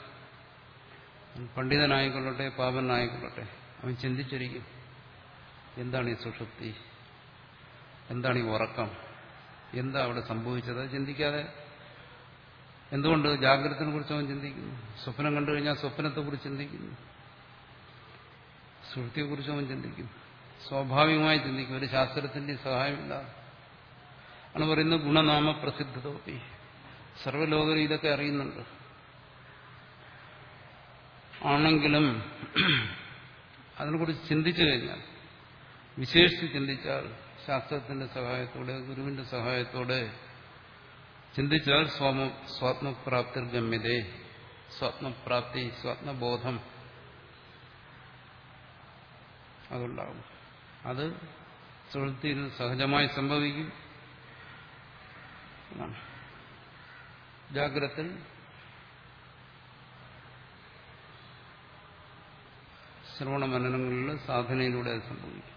പണ്ഡിതനായിക്കൊള്ളട്ടെ പാപനായിക്കൊള്ളട്ടെ അവൻ ചിന്തിച്ചിരിക്കും എന്താണ് ഈ സുഷുപ്തി? എന്താണ് ഈ ഉറക്കം? എന്താ അവിടെ സംഭവിച്ചത്? ചിന്തിക്കാതെ എന്തുകൊണ്ട് ജാഗ്രതത്തിനെ കുറിച്ച് അവൻ ചിന്തിക്കുന്നു? സ്വപ്നം കണ്ടു കഴിഞ്ഞാൽ സ്വപ്നത്തെക്കുറിച്ച് ചിന്തിക്കുന്നു. സുഹൃത്തിയെക്കുറിച്ച് അവൻ ചിന്തിക്കുന്നു. സ്വാഭാവികമായി ചിന്തിക്കും. ഒരു ശാസ്ത്രത്തിന്റെ സഹായമില്ല. ആണ് പറയുന്നത് ഗുണനാമ പ്രസിദ്ധതോപ്പി സർവലോകരും ഇതൊക്കെ അറിയുന്നുണ്ട്. ആണെങ്കിലും അതിനെക്കുറിച്ച് ചിന്തിച്ചു കഴിഞ്ഞാൽ വിശേഷിച്ച് ചിന്തിച്ചാൽ ശാസ്ത്രത്തിന്റെ സഹായത്തോടെ ഗുരുവിന്റെ സഹായത്തോടെ ചിന്തിച്ചാൽ സ്വാമ സ്വാത്മപ്രാപ്തി ഗമ്യതേ സ്വാത്മപ്രാപ്തി സ്വാത്മബോധം അതുണ്ടാകും. അത് സുഹൃത്തിയിൽ സഹജമായി സംഭവിക്കും. ജാഗ്രത്തിൽ ശ്രവണ മനനങ്ങളിൽ സാധനയിലൂടെ അത് സംഭവിക്കും.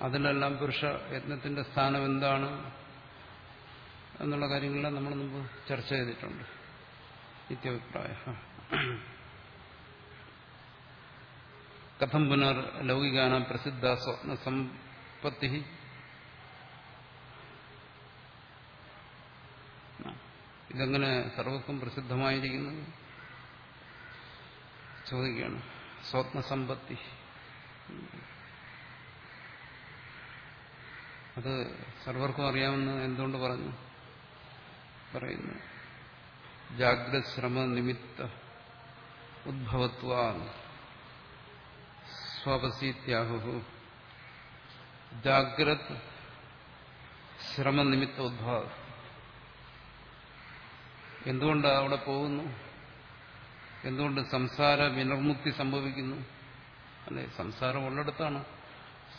അതിലെല്ലാം പുരുഷ യത്നത്തിന്റെ സ്ഥാനം എന്താണ് എന്നുള്ള കാര്യങ്ങളെല്ലാം നമ്മൾ മുമ്പ് ചർച്ച ചെയ്തിട്ടുണ്ട്. നിത്യാഭിപ്രായ. കഥം പുനർ ലൗകികാന പ്രസിദ്ധ സ്വപ്ന സമ്പത്തി ഇതെങ്ങനെ സർവക്കും പ്രസിദ്ധമായിരിക്കുന്നത്? ചോദിക്കുകയാണ്. സ്വപ്നസമ്പത്തി അത് സർവർക്കും അറിയാമെന്ന് എന്തുകൊണ്ട് പറഞ്ഞു? പറയുന്നു. ജാഗ്രത് ശ്രമ നിമിത്ത ഉദ്ഭവത്വ സ്വപസീത്യാഹു ജാഗ്രത് ശ്രമനിമിത്ത ഉദ്ഭവം എന്തുകൊണ്ട് അവിടെ പോകുന്നു? എന്തുകൊണ്ട് സംസാര വിനർമുക്തി സംഭവിക്കുന്നു? അല്ലെ സംസാരം ഉള്ളിടത്താണ്.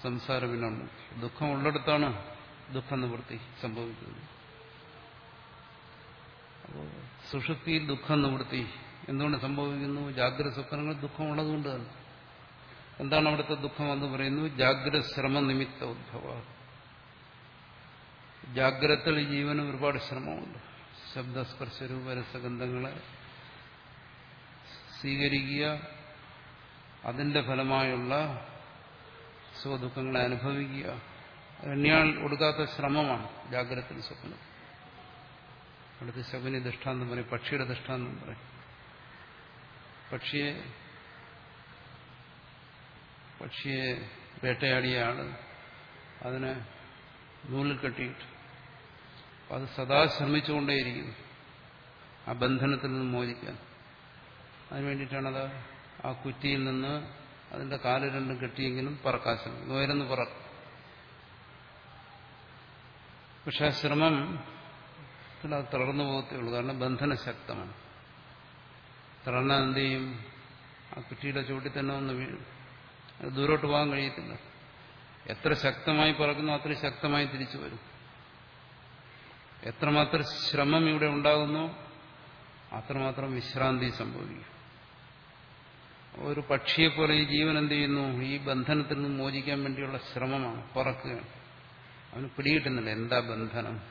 സംസാര വിനർമുക്തി. ദുഃഖം ഉള്ളിടത്താണ് ദുഃഖ നിവൃത്തി സംഭവിക്കുന്നത്. അപ്പോൾ സുഷുപ്തിയിൽ ദുഃഖ നിവൃത്തി എന്തുകൊണ്ട് സംഭവിക്കുന്നു? ജാഗ്രത സ്വപ്നങ്ങൾ ദുഃഖം ഉള്ളതുകൊണ്ട് തന്നെ. എന്താണ് അവിടുത്തെ ദുഃഖം എന്ന് പറയുന്നു? ജാഗ്രത ശ്രമ നിമിത്ത ഉദ്ഭവ ജാഗ്രതയിൽ ജീവന് ഒരുപാട് ശ്രമമുണ്ട്. ശബ്ദസ്പർശ രൂപരസഗന്ധങ്ങളെ സ്വീകരിക്കുക. അതിന്റെ ഫലമായുള്ള സുഖദുഃഖങ്ങളെ അനുഭവിക്കുക. എണ്ണിയാൽ ഒടുക്കാത്ത ശ്രമമാണ് ജാഗ്രത സ്വപ്നം. അടുത്ത് ശബനി ദൃഷ്ടാന്തം പറയും പക്ഷിയുടെ ദൃഷ്ടാന്തം പറയും. പക്ഷിയെ പക്ഷിയെ വേട്ടയാടിയ ആൾ അതിനെ നൂലിൽ കെട്ടിയിട്ട് അത് സദാ ശ്രമിച്ചുകൊണ്ടേയിരിക്കുന്നു ആ ബന്ധനത്തിൽ നിന്ന് മോചിക്കാൻ. അതിനു വേണ്ടിയിട്ടാണത് ആ കുറ്റിയിൽ നിന്ന് അതിന്റെ കാൽ രണ്ടും കെട്ടിയെങ്കിലും പറക്കാൻ ശ്രമിക്കും ഉയർന്ന് പറക്കും പക്ഷെ ആ ശ്രമം അത് തളർന്നു പോകത്തേ ഉള്ളൂ. കാരണം ബന്ധന ശക്തമാണ്. തളർന്നാൽ എന്ത് ചെയ്യും? ആ കുറ്റിയുടെ ചൂട്ടിൽ തന്നെ ഒന്ന് വീഴും ദൂരോട്ട് പോകാൻ കഴിയത്തില്ല. എത്ര ശക്തമായി പറക്കുന്നു അത്ര ശക്തമായി തിരിച്ചു വരും. എത്രമാത്രം ശ്രമം ഇവിടെ ഉണ്ടാകുന്നു അത്രമാത്രം വിശ്രാന്തി സംഭവിക്കും. ഒരു പക്ഷിയെപ്പോലെ ഈ ജീവൻ എന്ത് ചെയ്യുന്നു? ഈ ബന്ധനത്തിൽ നിന്ന് മോചിക്കാൻ വേണ്ടിയുള്ള ശ്രമമാണ് പുറക്കുക അവന് പിടികിട്ടുന്നില്ല എന്താ ബന്ധനം?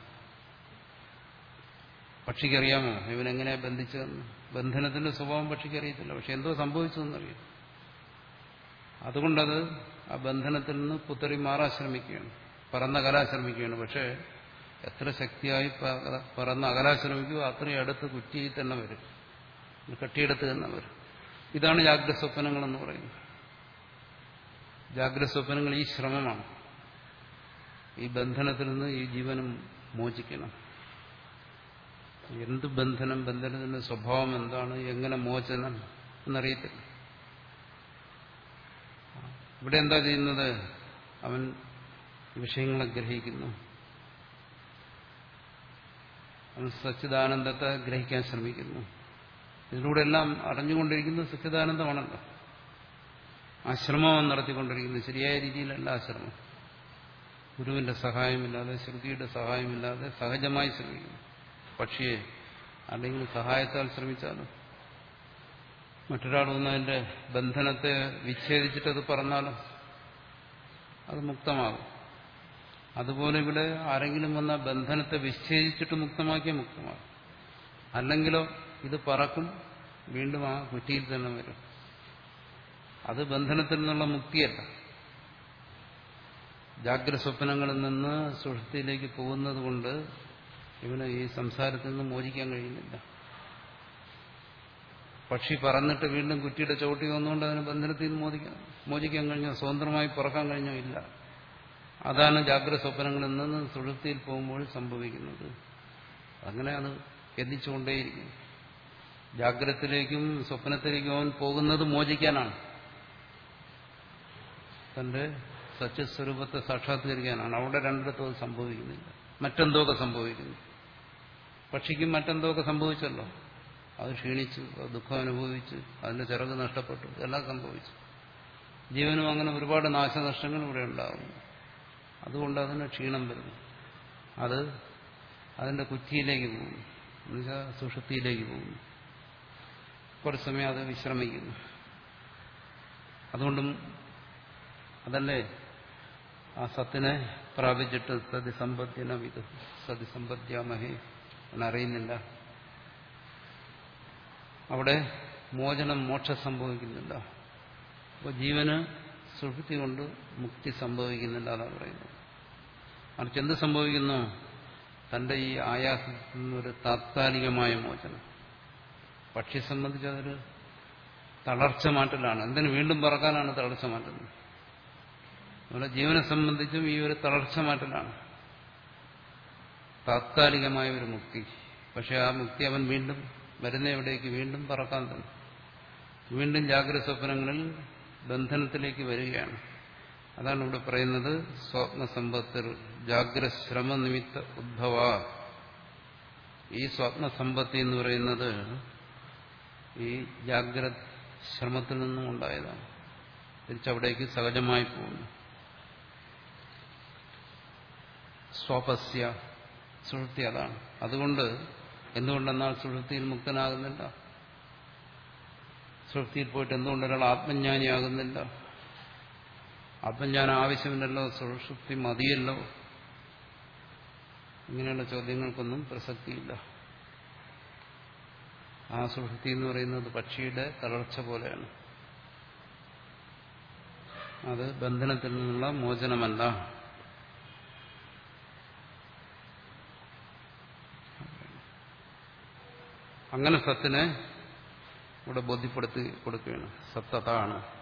പക്ഷിക്കറിയാമോ? ഇവനെങ്ങനെയാ ബന്ധിച്ചതെന്ന്? ബന്ധനത്തിന്റെ സ്വഭാവം പക്ഷിക്കറിയത്തില്ല പക്ഷെ എന്തോ സംഭവിച്ചതെന്നറിയാം. അതുകൊണ്ടത് ആ ബന്ധനത്തിൽ നിന്ന് പുത്തറി മാറാൻ ശ്രമിക്കുകയാണ് പറന്ന കലാശ്രമിക്കുകയാണ് പക്ഷേ എത്ര ശക്തിയായി പറന്ന് അകലാൻ ശ്രമിക്കുമോ അത്രയും അടുത്ത് കുറ്റിയിൽ തന്നെ വരും. കെട്ടിയെടുത്ത് തന്നെ വരും. ഇതാണ് ജാഗ്രത സ്വപ്നങ്ങൾ എന്ന് പറയുന്നത്. ജാഗ്രത സ്വപ്നങ്ങൾ ഈ ശ്രമമാണ്. ഈ ബന്ധനത്തിൽ നിന്ന് ഈ ജീവനും മോചിക്കണം. എന്ത് ബന്ധനം ബന്ധനത്തിന്റെ സ്വഭാവം എന്താണ് എങ്ങനെ മോചനം എന്നറിയത്തില്ല. ഇവിടെ എന്താ ചെയ്യുന്നത്? അവൻ വിഷയങ്ങളെ ഗ്രഹിക്കുന്നു. സച്ചിദാനന്ദത്തെ ഗ്രഹിക്കാൻ ശ്രമിക്കുന്നു. ഇതിലൂടെ എല്ലാം അറിഞ്ഞുകൊണ്ടിരിക്കുന്നത് സച്ചിദാനന്ദമാണല്ലോ. ആ ശ്രമം നടത്തിക്കൊണ്ടിരിക്കുന്നത് ശരിയായ രീതിയിലല്ല ആ ശ്രമം ഗുരുവിന്റെ സഹായമില്ലാതെ ശ്രുതിയുടെ സഹായമില്ലാതെ സഹജമായി ശ്രമിക്കുന്നു. പക്ഷിയെ അല്ലെങ്കിൽ സഹായത്താൽ ശ്രമിച്ചാലും മറ്റൊരാൾ വന്ന് അതിന്റെ ബന്ധനത്തെ വിച്ഛേദിച്ചിട്ടത് പറഞ്ഞാലും അത് മുക്തമാകും. അതുപോലെ ഇവിടെ ആരെങ്കിലും വന്ന ബന്ധനത്തെ വിച്ഛേദിച്ചിട്ട് മുക്തമാക്കിയ മുക്തമാകും അല്ലെങ്കിലോ ഇത് പറക്കും വീണ്ടും ആ കുറ്റിയിൽ തന്നെ വരും. അത് ബന്ധനത്തിൽ നിന്നുള്ള മുക്തിയല്ല. ജാഗ്രത സ്വപ്നങ്ങളിൽ നിന്ന് സുഷൃത്തിയിലേക്ക് പോകുന്നത് കൊണ്ട് ഇവന് ഈ സംസാരത്തിൽ നിന്ന് മോചിക്കാൻ കഴിയുന്നില്ല. പക്ഷി പറന്നിട്ട് വീണ്ടും കുറ്റിയുടെ ചവിട്ടി വന്നുകൊണ്ട് അതിന് ബന്ധനത്തിൽ നിന്ന് മോചിക്കാൻ മോചിക്കാൻ കഴിഞ്ഞോ? സ്വതന്ത്രമായി പറക്കാൻ കഴിഞ്ഞോ? ഇല്ല. അതാണ് ജാഗ്രത സ്വപ്നങ്ങളിൽ നിന്ന് സുഹൃത്തിയിൽ പോകുമ്പോൾ സംഭവിക്കുന്നത്. അങ്ങനെ അത് എത്തിച്ചുകൊണ്ടേയിരിക്കും ജാഗ്രതത്തിലേക്കും സ്വപ്നത്തിലേക്കും അവൻ പോകുന്നത് മോചിക്കാനാണ്. തന്റെ സത്യസ്വരൂപത്തെ സാക്ഷാത്കരിക്കാനാണ്. അവിടെ രണ്ടിടത്തും അത് സംഭവിക്കുന്നില്ല. മറ്റെന്തോക്കെ സംഭവിക്കുന്നു. പക്ഷിക്കും മറ്റെന്തോക്കെ സംഭവിച്ചല്ലോ. അത് ക്ഷീണിച്ചു അത് ദുഃഖം അനുഭവിച്ചു അതിന്റെ ചിറക് നഷ്ടപ്പെട്ടു എല്ലാം സംഭവിച്ചു. ജീവനും അങ്ങനെ ഒരുപാട് നാശനഷ്ടങ്ങൾ ഇവിടെ ഉണ്ടാകുന്നു അതുകൊണ്ട് അതിന് ക്ഷീണം വരുന്നു. അത് അതിന്റെ കുറ്റിയിലേക്ക് പോകുന്നു. എന്നുവെച്ചാൽ സുഷുപ്തിയിലേക്ക് പോകുന്നു. കുറച്ച് സമയം അത് വിശ്രമിക്കുന്നു. അതുകൊണ്ടും അതല്ലേ? ആ സത്തിനെ പ്രാപിച്ചിട്ട് സതിസമ്പദ്യന വിധു സതിസമ്പദ്യാമഹേ എന്നറിയുന്നില്ല. അവിടെ മോചനം മോക്ഷം സംഭവിക്കുന്നില്ല. അപ്പോൾ ജീവന് സുഷുപ്തി കൊണ്ട് മുക്തി സംഭവിക്കുന്നില്ല എന്നാണ് പറയുന്നത്. മറിച്ച് എന്ത് സംഭവിക്കുന്നു? തന്റെ ഈ ആയാസത്തിൽ നിന്നൊരു താത്കാലികമായ മോചനം. പക്ഷിയെ സംബന്ധിച്ച് അതൊരു തളർച്ച മാറ്റലാണ്. എന്തിനു വീണ്ടും പറക്കാനാണ് തളർച്ച മാറ്റുന്നത് നമ്മുടെ ജീവനെ സംബന്ധിച്ചും ഈ ഒരു തളർച്ച മാറ്റലാണ്. താത്കാലികമായ ഒരു മുക്തി. പക്ഷെ ആ മുക്തി അവൻ വീണ്ടും വരുന്ന എവിടേക്ക് വീണ്ടും പറക്കാൻ തന്നെ വീണ്ടും ജാഗ്രത സ്വപ്നങ്ങളിൽ ബന്ധനത്തിലേക്ക് വരികയാണ്. അതാണ് ഇവിടെ പറയുന്നത് സ്വപ്ന സമ്പത്തിൽ ജാഗ്രത ശ്രമ നിമിത്ത ഉദ്ഭവ ഈ സ്വപ്നസമ്പത്തി എന്ന് പറയുന്നത് ഈ ജാഗ്രത ശ്രമത്തിൽ നിന്നും ഉണ്ടായതാണ്. തിരിച്ചവിടേക്ക് സഹജമായി പോകുന്നു. സ്വപസ്യ സുഹൃത്തി അതാണ്. അതുകൊണ്ട് എന്തുകൊണ്ടെന്നാൽ സുഹൃത്തിയിൽ മുക്തനാകുന്നില്ല? സുഹൃത്തിയിൽ പോയിട്ട് എന്തുകൊണ്ട് ഒരാൾ ആത്മജ്ഞാനിയാകുന്നില്ല? ആത്മജ്ഞാനം ആവശ്യമില്ലല്ലോ സുഷുപ്തി മതിയല്ലോ. ഇങ്ങനെയുള്ള ചോദ്യങ്ങൾക്കൊന്നും പ്രസക്തിയില്ല. ആ സുഷുപ്തി എന്ന് പറയുന്നത് പക്ഷിയുടെ തളർച്ച പോലെയാണ്. അത് ബന്ധനത്തിൽ നിന്നുള്ള മോചനമല്ല. അങ്ങനെ സത്തിനെ ഇവിടെ ബോധ്യപ്പെടുത്തി കൊടുക്കുകയാണ്. സത്തതാണ്.